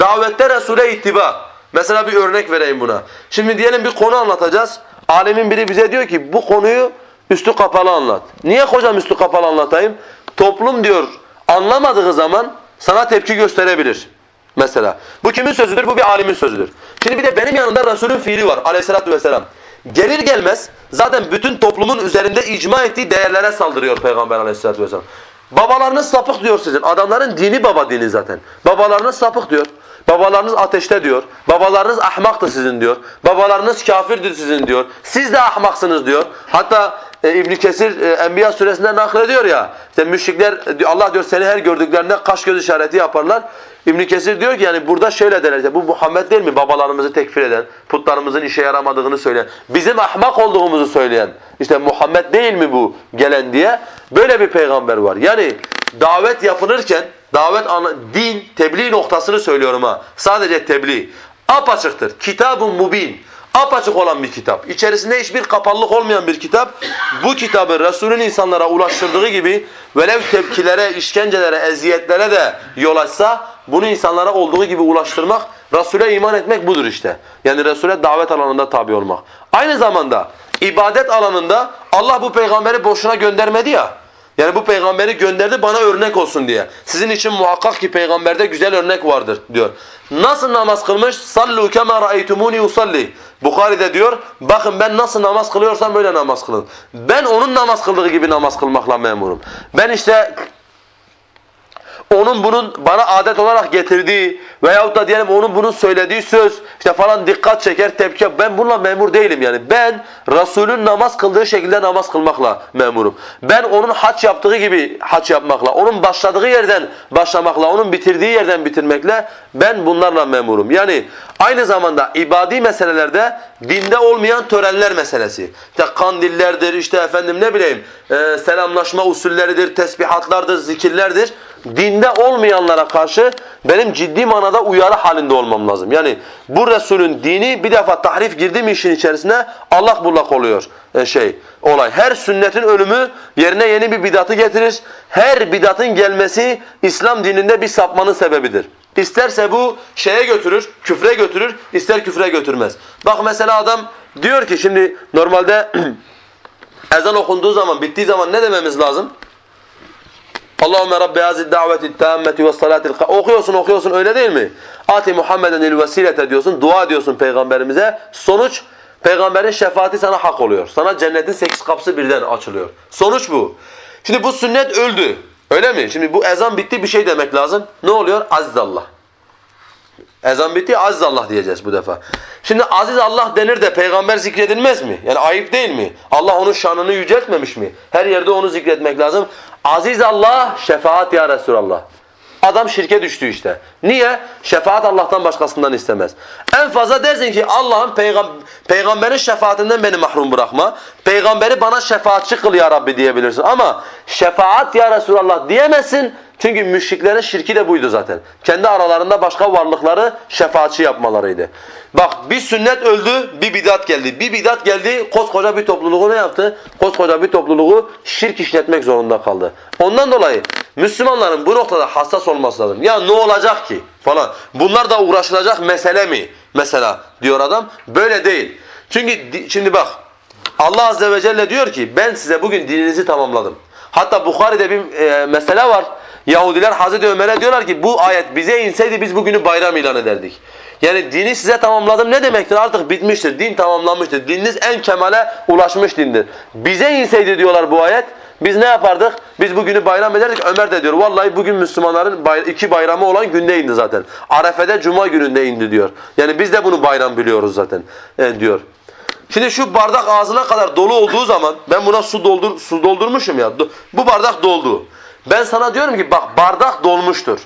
S1: Davette Resul'e ittiba. Mesela bir örnek vereyim buna. Şimdi diyelim bir konu anlatacağız. Alemin biri bize diyor ki bu konuyu üstü kapalı anlat. Niye hocam üstü kapalı anlatayım? Toplum diyor anlamadığı zaman sana tepki gösterebilir. Mesela. Bu kimin sözüdür? Bu bir alimin sözüdür. Şimdi bir de benim yanımda Resulün fiili var aleyhissalatü vesselam. Gelir gelmez zaten bütün toplumun üzerinde icma ettiği değerlere saldırıyor Peygamber aleyhissalatü vesselam. Babalarınız sapık diyor sizin. Adamların dini baba dini zaten. Babalarınız sapık diyor. Babalarınız ateşte diyor. Babalarınız ahmaktır sizin diyor. Babalarınız kafirdir sizin diyor. Siz de ahmaksınız diyor. Hatta e, İbn Kesir e, Enbiya suresinde naklediyor ya. İşte müşrikler Allah diyor seni her gördüklerinde kaş göz işareti yaparlar. İbn Kesir diyor ki yani burada şöyle derler. Bu Muhammed değil mi? Babalarımızı tekfir eden, putlarımızın işe yaramadığını söyleyen, bizim ahmak olduğumuzu söyleyen. İşte Muhammed değil mi bu gelen diye böyle bir peygamber var. Yani davet yapılırken davet din tebliğ noktasını söylüyorum ha. Sadece tebliğ. Apaçıktır. Kitabun mubin apaçık olan bir kitap. İçerisinde hiçbir kapalılık olmayan bir kitap. Bu kitabı Resulün insanlara ulaştırdığı gibi velev tepkilere, işkencelere, eziyetlere de yol açsa bunu insanlara olduğu gibi ulaştırmak, Resul'e iman etmek budur işte. Yani Resul'e davet alanında tabi olmak. Aynı zamanda ibadet alanında Allah bu peygamberi boşuna göndermedi ya. Yani bu peygamberi gönderdi bana örnek olsun diye. Sizin için muhakkak ki peygamberde güzel örnek vardır diyor. Nasıl namaz kılmış? Sallu kema raeytumuni usalli. Bukhari'de diyor, bakın ben nasıl namaz kılıyorsam böyle namaz kılın. Ben onun namaz kıldığı gibi namaz kılmakla memurum. Ben işte onun bunun bana adet olarak getirdiği veyahut da diyelim onun bunun söylediği söz işte falan dikkat çeker tepki ben bununla memur değilim yani ben Resulün namaz kıldığı şekilde namaz kılmakla memurum. Ben onun haç yaptığı gibi haç yapmakla onun başladığı yerden başlamakla onun bitirdiği yerden bitirmekle ben bunlarla memurum. Yani aynı zamanda ibadi meselelerde dinde olmayan törenler meselesi. İşte kandillerdir işte efendim ne bileyim e, selamlaşma usulleridir, tesbihatlardır, zikirlerdir. Dinde olmayanlara karşı benim ciddi manada uyarı halinde olmam lazım. Yani bu Resulün dini bir defa tahrif girdi mi işin içerisine Allah bullak oluyor e, şey olay. Her sünnetin ölümü yerine yeni bir bidatı getirir. Her bidatın gelmesi İslam dininde bir sapmanın sebebidir. İsterse bu şeye götürür, küfre götürür, ister küfre götürmez. Bak mesela adam diyor ki şimdi normalde ezan okunduğu zaman, bittiği zaman ne dememiz lazım? Allahümme Rabbi hazid daveti tammeti ve salatil okuyorsun okuyorsun öyle değil mi? Ati Muhammeden il vesilete diyorsun, dua ediyorsun peygamberimize. Sonuç peygamberin şefaati sana hak oluyor. Sana cennetin sekiz kapısı birden açılıyor. Sonuç bu. Şimdi bu sünnet öldü. Öyle mi? Şimdi bu ezan bitti bir şey demek lazım. Ne oluyor? Aziz Allah. Ezan bitti aziz Allah diyeceğiz bu defa. Şimdi aziz Allah denir de peygamber zikredilmez mi? Yani ayıp değil mi? Allah onun şanını yüceltmemiş mi? Her yerde onu zikretmek lazım. Aziz Allah, şefaat ya Resulallah. Adam şirke düştü işte. Niye? Şefaat Allah'tan başkasından istemez. En fazla dersin ki Allah'ın peygam peygamberin şefaatinden beni mahrum bırakma. Peygamberi bana şefaatçi kıl ya Rabbi diyebilirsin. Ama şefaat ya Resulallah diyemezsin. Çünkü müşriklerin şirki de buydu zaten. Kendi aralarında başka varlıkları şefaatçi yapmalarıydı. Bak bir sünnet öldü, bir bidat geldi. Bir bidat geldi, koskoca bir topluluğu ne yaptı? Koskoca bir topluluğu şirk işletmek zorunda kaldı. Ondan dolayı Müslümanların bu noktada hassas olması lazım. Ya ne olacak ki falan. Bunlar da uğraşılacak mesele mi? Mesela diyor adam. Böyle değil. Çünkü şimdi bak Allah Azze ve Celle diyor ki ben size bugün dininizi tamamladım. Hatta Bukhari'de bir e, mesele var. Yahudiler Hazreti Ömer'e diyorlar ki bu ayet bize inseydi biz bugünü bayram ilan ederdik. Yani dini size tamamladım ne demektir? Artık bitmiştir. Din tamamlanmıştır. Dininiz en kemale ulaşmış dindir. Bize inseydi diyorlar bu ayet. Biz ne yapardık? Biz bugünü bayram ederdik. Ömer de diyor vallahi bugün Müslümanların iki bayramı olan günde indi zaten. Arefe'de cuma gününde indi diyor. Yani biz de bunu bayram biliyoruz zaten e, diyor. Şimdi şu bardak ağzına kadar dolu olduğu zaman ben buna su doldur su doldurmuşum ya. Bu bardak doldu. Ben sana diyorum ki bak bardak dolmuştur.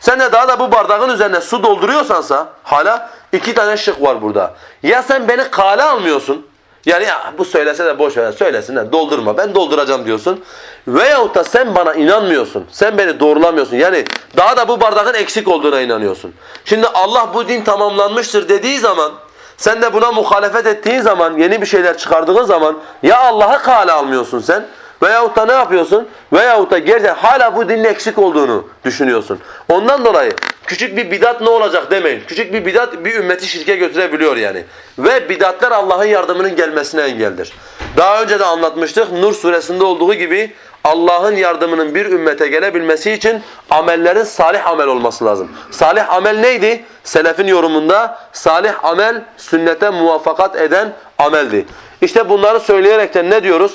S1: Sen de daha da bu bardağın üzerine su dolduruyorsansa hala iki tane şık var burada. Ya sen beni kale almıyorsun. Yani ya bu söylese de boş ver söylesin de doldurma ben dolduracağım diyorsun. Veyahut da sen bana inanmıyorsun. Sen beni doğrulamıyorsun. Yani daha da bu bardağın eksik olduğuna inanıyorsun. Şimdi Allah bu din tamamlanmıştır dediği zaman sen de buna muhalefet ettiğin zaman, yeni bir şeyler çıkardığın zaman ya Allah'ı kale almıyorsun sen veyahut da ne yapıyorsun? Veyahut da gerçekten hala bu dinin eksik olduğunu düşünüyorsun. Ondan dolayı küçük bir bidat ne olacak demeyin. Küçük bir bidat bir ümmeti şirke götürebiliyor yani. Ve bidatlar Allah'ın yardımının gelmesine engeldir. Daha önce de anlatmıştık. Nur suresinde olduğu gibi Allah'ın yardımının bir ümmete gelebilmesi için amellerin salih amel olması lazım. Salih amel neydi? Selefin yorumunda salih amel sünnete muvaffakat eden ameldi. İşte bunları söyleyerekten ne diyoruz?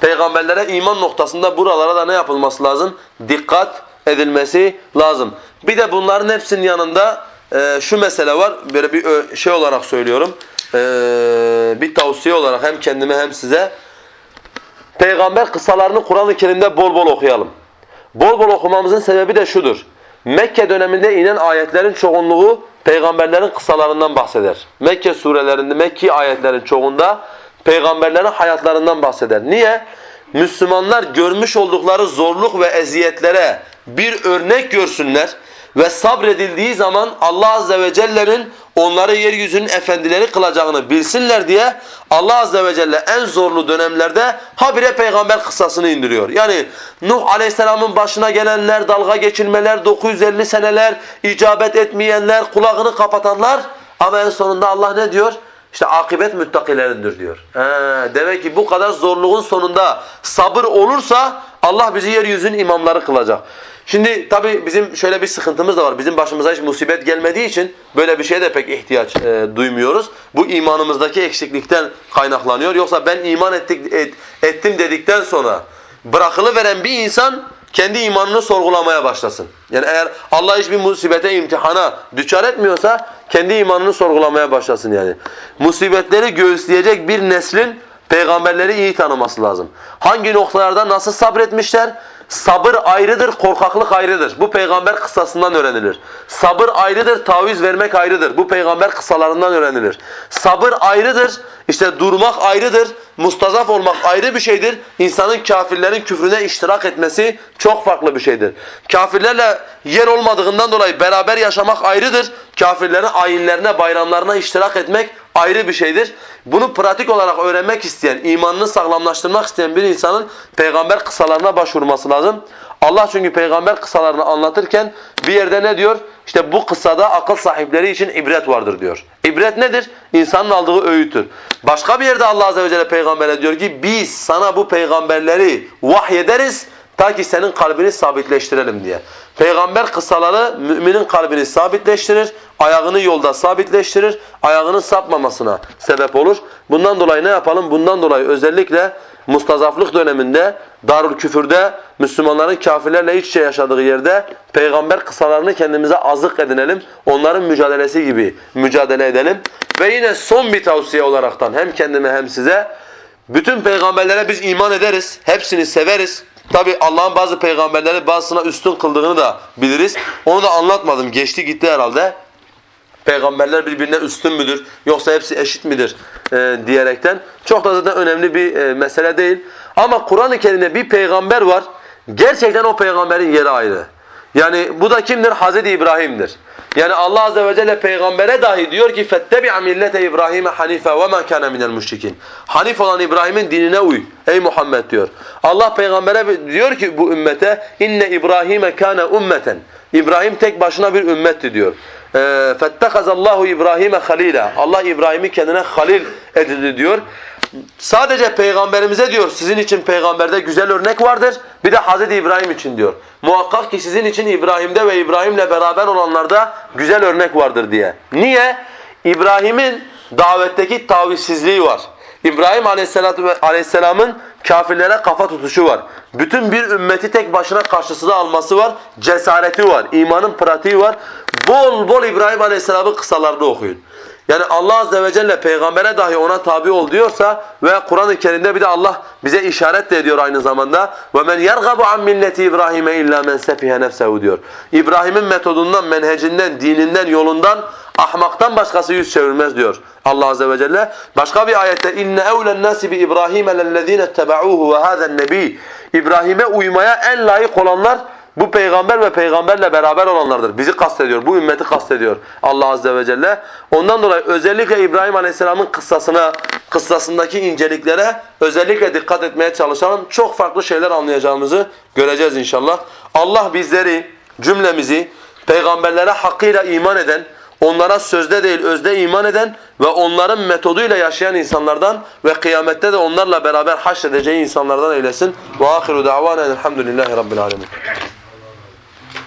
S1: Peygamberlere iman noktasında buralara da ne yapılması lazım? Dikkat edilmesi lazım. Bir de bunların hepsinin yanında e, şu mesele var. Böyle bir şey olarak söylüyorum. E, bir tavsiye olarak hem kendime hem size. Peygamber kısalarını Kur'an-ı Kerim'de bol bol okuyalım. Bol bol okumamızın sebebi de şudur. Mekke döneminde inen ayetlerin çoğunluğu peygamberlerin kısalarından bahseder. Mekke surelerinde, Mekki ayetlerin çoğunda peygamberlerin hayatlarından bahseder. Niye? Müslümanlar görmüş oldukları zorluk ve eziyetlere bir örnek görsünler ve sabredildiği zaman Allah Azze ve Celle'nin onları yeryüzünün efendileri kılacağını bilsinler diye Allah Azze ve Celle en zorlu dönemlerde habire peygamber kıssasını indiriyor. Yani Nuh Aleyhisselam'ın başına gelenler, dalga geçilmeler, 950 seneler, icabet etmeyenler, kulağını kapatanlar ama en sonunda Allah ne diyor? İşte akıbet müttakilerindir diyor. He, demek ki bu kadar zorluğun sonunda sabır olursa Allah bizi yeryüzünün imamları kılacak. Şimdi tabi bizim şöyle bir sıkıntımız da var. Bizim başımıza hiç musibet gelmediği için böyle bir şeye de pek ihtiyaç e, duymuyoruz. Bu imanımızdaki eksiklikten kaynaklanıyor. Yoksa ben iman ettik, et, ettim dedikten sonra bırakılıveren bir insan kendi imanını sorgulamaya başlasın. Yani eğer Allah hiçbir musibete, imtihana düçar etmiyorsa kendi imanını sorgulamaya başlasın yani. Musibetleri göğüsleyecek bir neslin peygamberleri iyi tanıması lazım. Hangi noktalarda nasıl sabretmişler? Sabır ayrıdır, korkaklık ayrıdır. Bu peygamber kıssasından öğrenilir. Sabır ayrıdır, taviz vermek ayrıdır. Bu peygamber kıssalarından öğrenilir. Sabır ayrıdır, işte durmak ayrıdır, mustazaf olmak ayrı bir şeydir. İnsanın kafirlerin küfrüne iştirak etmesi çok farklı bir şeydir. Kafirlerle yer olmadığından dolayı beraber yaşamak ayrıdır. Kafirlerin ayinlerine, bayramlarına iştirak etmek ayrı bir şeydir. Bunu pratik olarak öğrenmek isteyen, imanını sağlamlaştırmak isteyen bir insanın peygamber kısalarına başvurması lazım. Allah çünkü peygamber kısalarını anlatırken bir yerde ne diyor? İşte bu kıssada akıl sahipleri için ibret vardır diyor. İbret nedir? İnsanın aldığı öğüttür. Başka bir yerde Allah Azze ve Celle peygambere diyor ki biz sana bu peygamberleri vahyederiz ta ki senin kalbini sabitleştirelim diye. Peygamber kıssaları müminin kalbini sabitleştirir, ayağını yolda sabitleştirir, ayağının sapmamasına sebep olur. Bundan dolayı ne yapalım? Bundan dolayı özellikle mustazaflık döneminde Darül Küfür'de Müslümanların kafirlerle iç içe yaşadığı yerde peygamber kısalarını kendimize azık edinelim. Onların mücadelesi gibi mücadele edelim. Ve yine son bir tavsiye olaraktan hem kendime hem size bütün peygamberlere biz iman ederiz. Hepsini severiz. Tabi Allah'ın bazı peygamberleri bazısına üstün kıldığını da biliriz. Onu da anlatmadım. Geçti gitti herhalde. Peygamberler birbirine üstün müdür yoksa hepsi eşit midir e, diyerekten. Çok da zaten önemli bir e, mesele değil. Ama Kur'an-ı Kerim'de bir peygamber var Gerçekten o peygamberin yeri ayrı. Yani bu da kimdir? Hazreti İbrahim'dir. Yani Allah azze ve celle peygambere dahi diyor ki fettebi' millete İbrahim hanife ve ma kana minel müşrikin. Hanif olan İbrahim'in dinine uy ey Muhammed diyor. Allah peygambere diyor ki bu ümmete inne İbrahim kana ummeten. İbrahim tek başına bir ümmetti diyor. Ee, فَاتَّخَذَ اللّٰهُ İbrahim'e halila. Allah İbrahim'i kendine halil edildi diyor. Sadece peygamberimize diyor sizin için peygamberde güzel örnek vardır. Bir de Hazreti İbrahim için diyor. Muhakkak ki sizin için İbrahim'de ve İbrahim'le beraber olanlarda güzel örnek vardır diye. Niye? İbrahim'in davetteki tavizsizliği var. İbrahim Aleyhisselatü ve- Aleyhisselam'ın kafirlere kafa tutuşu var. Bütün bir ümmeti tek başına karşısına alması var. Cesareti var. imanın pratiği var. Bol bol İbrahim Aleyhisselam'ın kısalarını okuyun. Yani Allah azze ve celle peygambere dahi ona tabi ol diyorsa ve Kur'an-ı Kerim'de bir de Allah bize işaret de ediyor aynı zamanda. Ve men yergabu an milleti İbrahim'e illa men sefihe diyor. İbrahim'in metodundan, menhecinden, dininden, yolundan ahmaktan başkası yüz çevirmez diyor Allah azze ve celle. Başka bir ayette inne evlen nasi bi İbrahim'e lellezine tebauhu ve hazen nebi. İbrahim'e uymaya en layık olanlar bu peygamber ve peygamberle beraber olanlardır. Bizi kastediyor, bu ümmeti kastediyor Allah Azze ve Celle. Ondan dolayı özellikle İbrahim Aleyhisselam'ın kıssasına, kıssasındaki inceliklere özellikle dikkat etmeye çalışalım. Çok farklı şeyler anlayacağımızı göreceğiz inşallah. Allah bizleri, cümlemizi peygamberlere hakkıyla iman eden, onlara sözde değil özde iman eden ve onların metoduyla yaşayan insanlardan ve kıyamette de onlarla beraber haşredeceği insanlardan eylesin. Ve ahiru da'vanen elhamdülillahi rabbil alemin.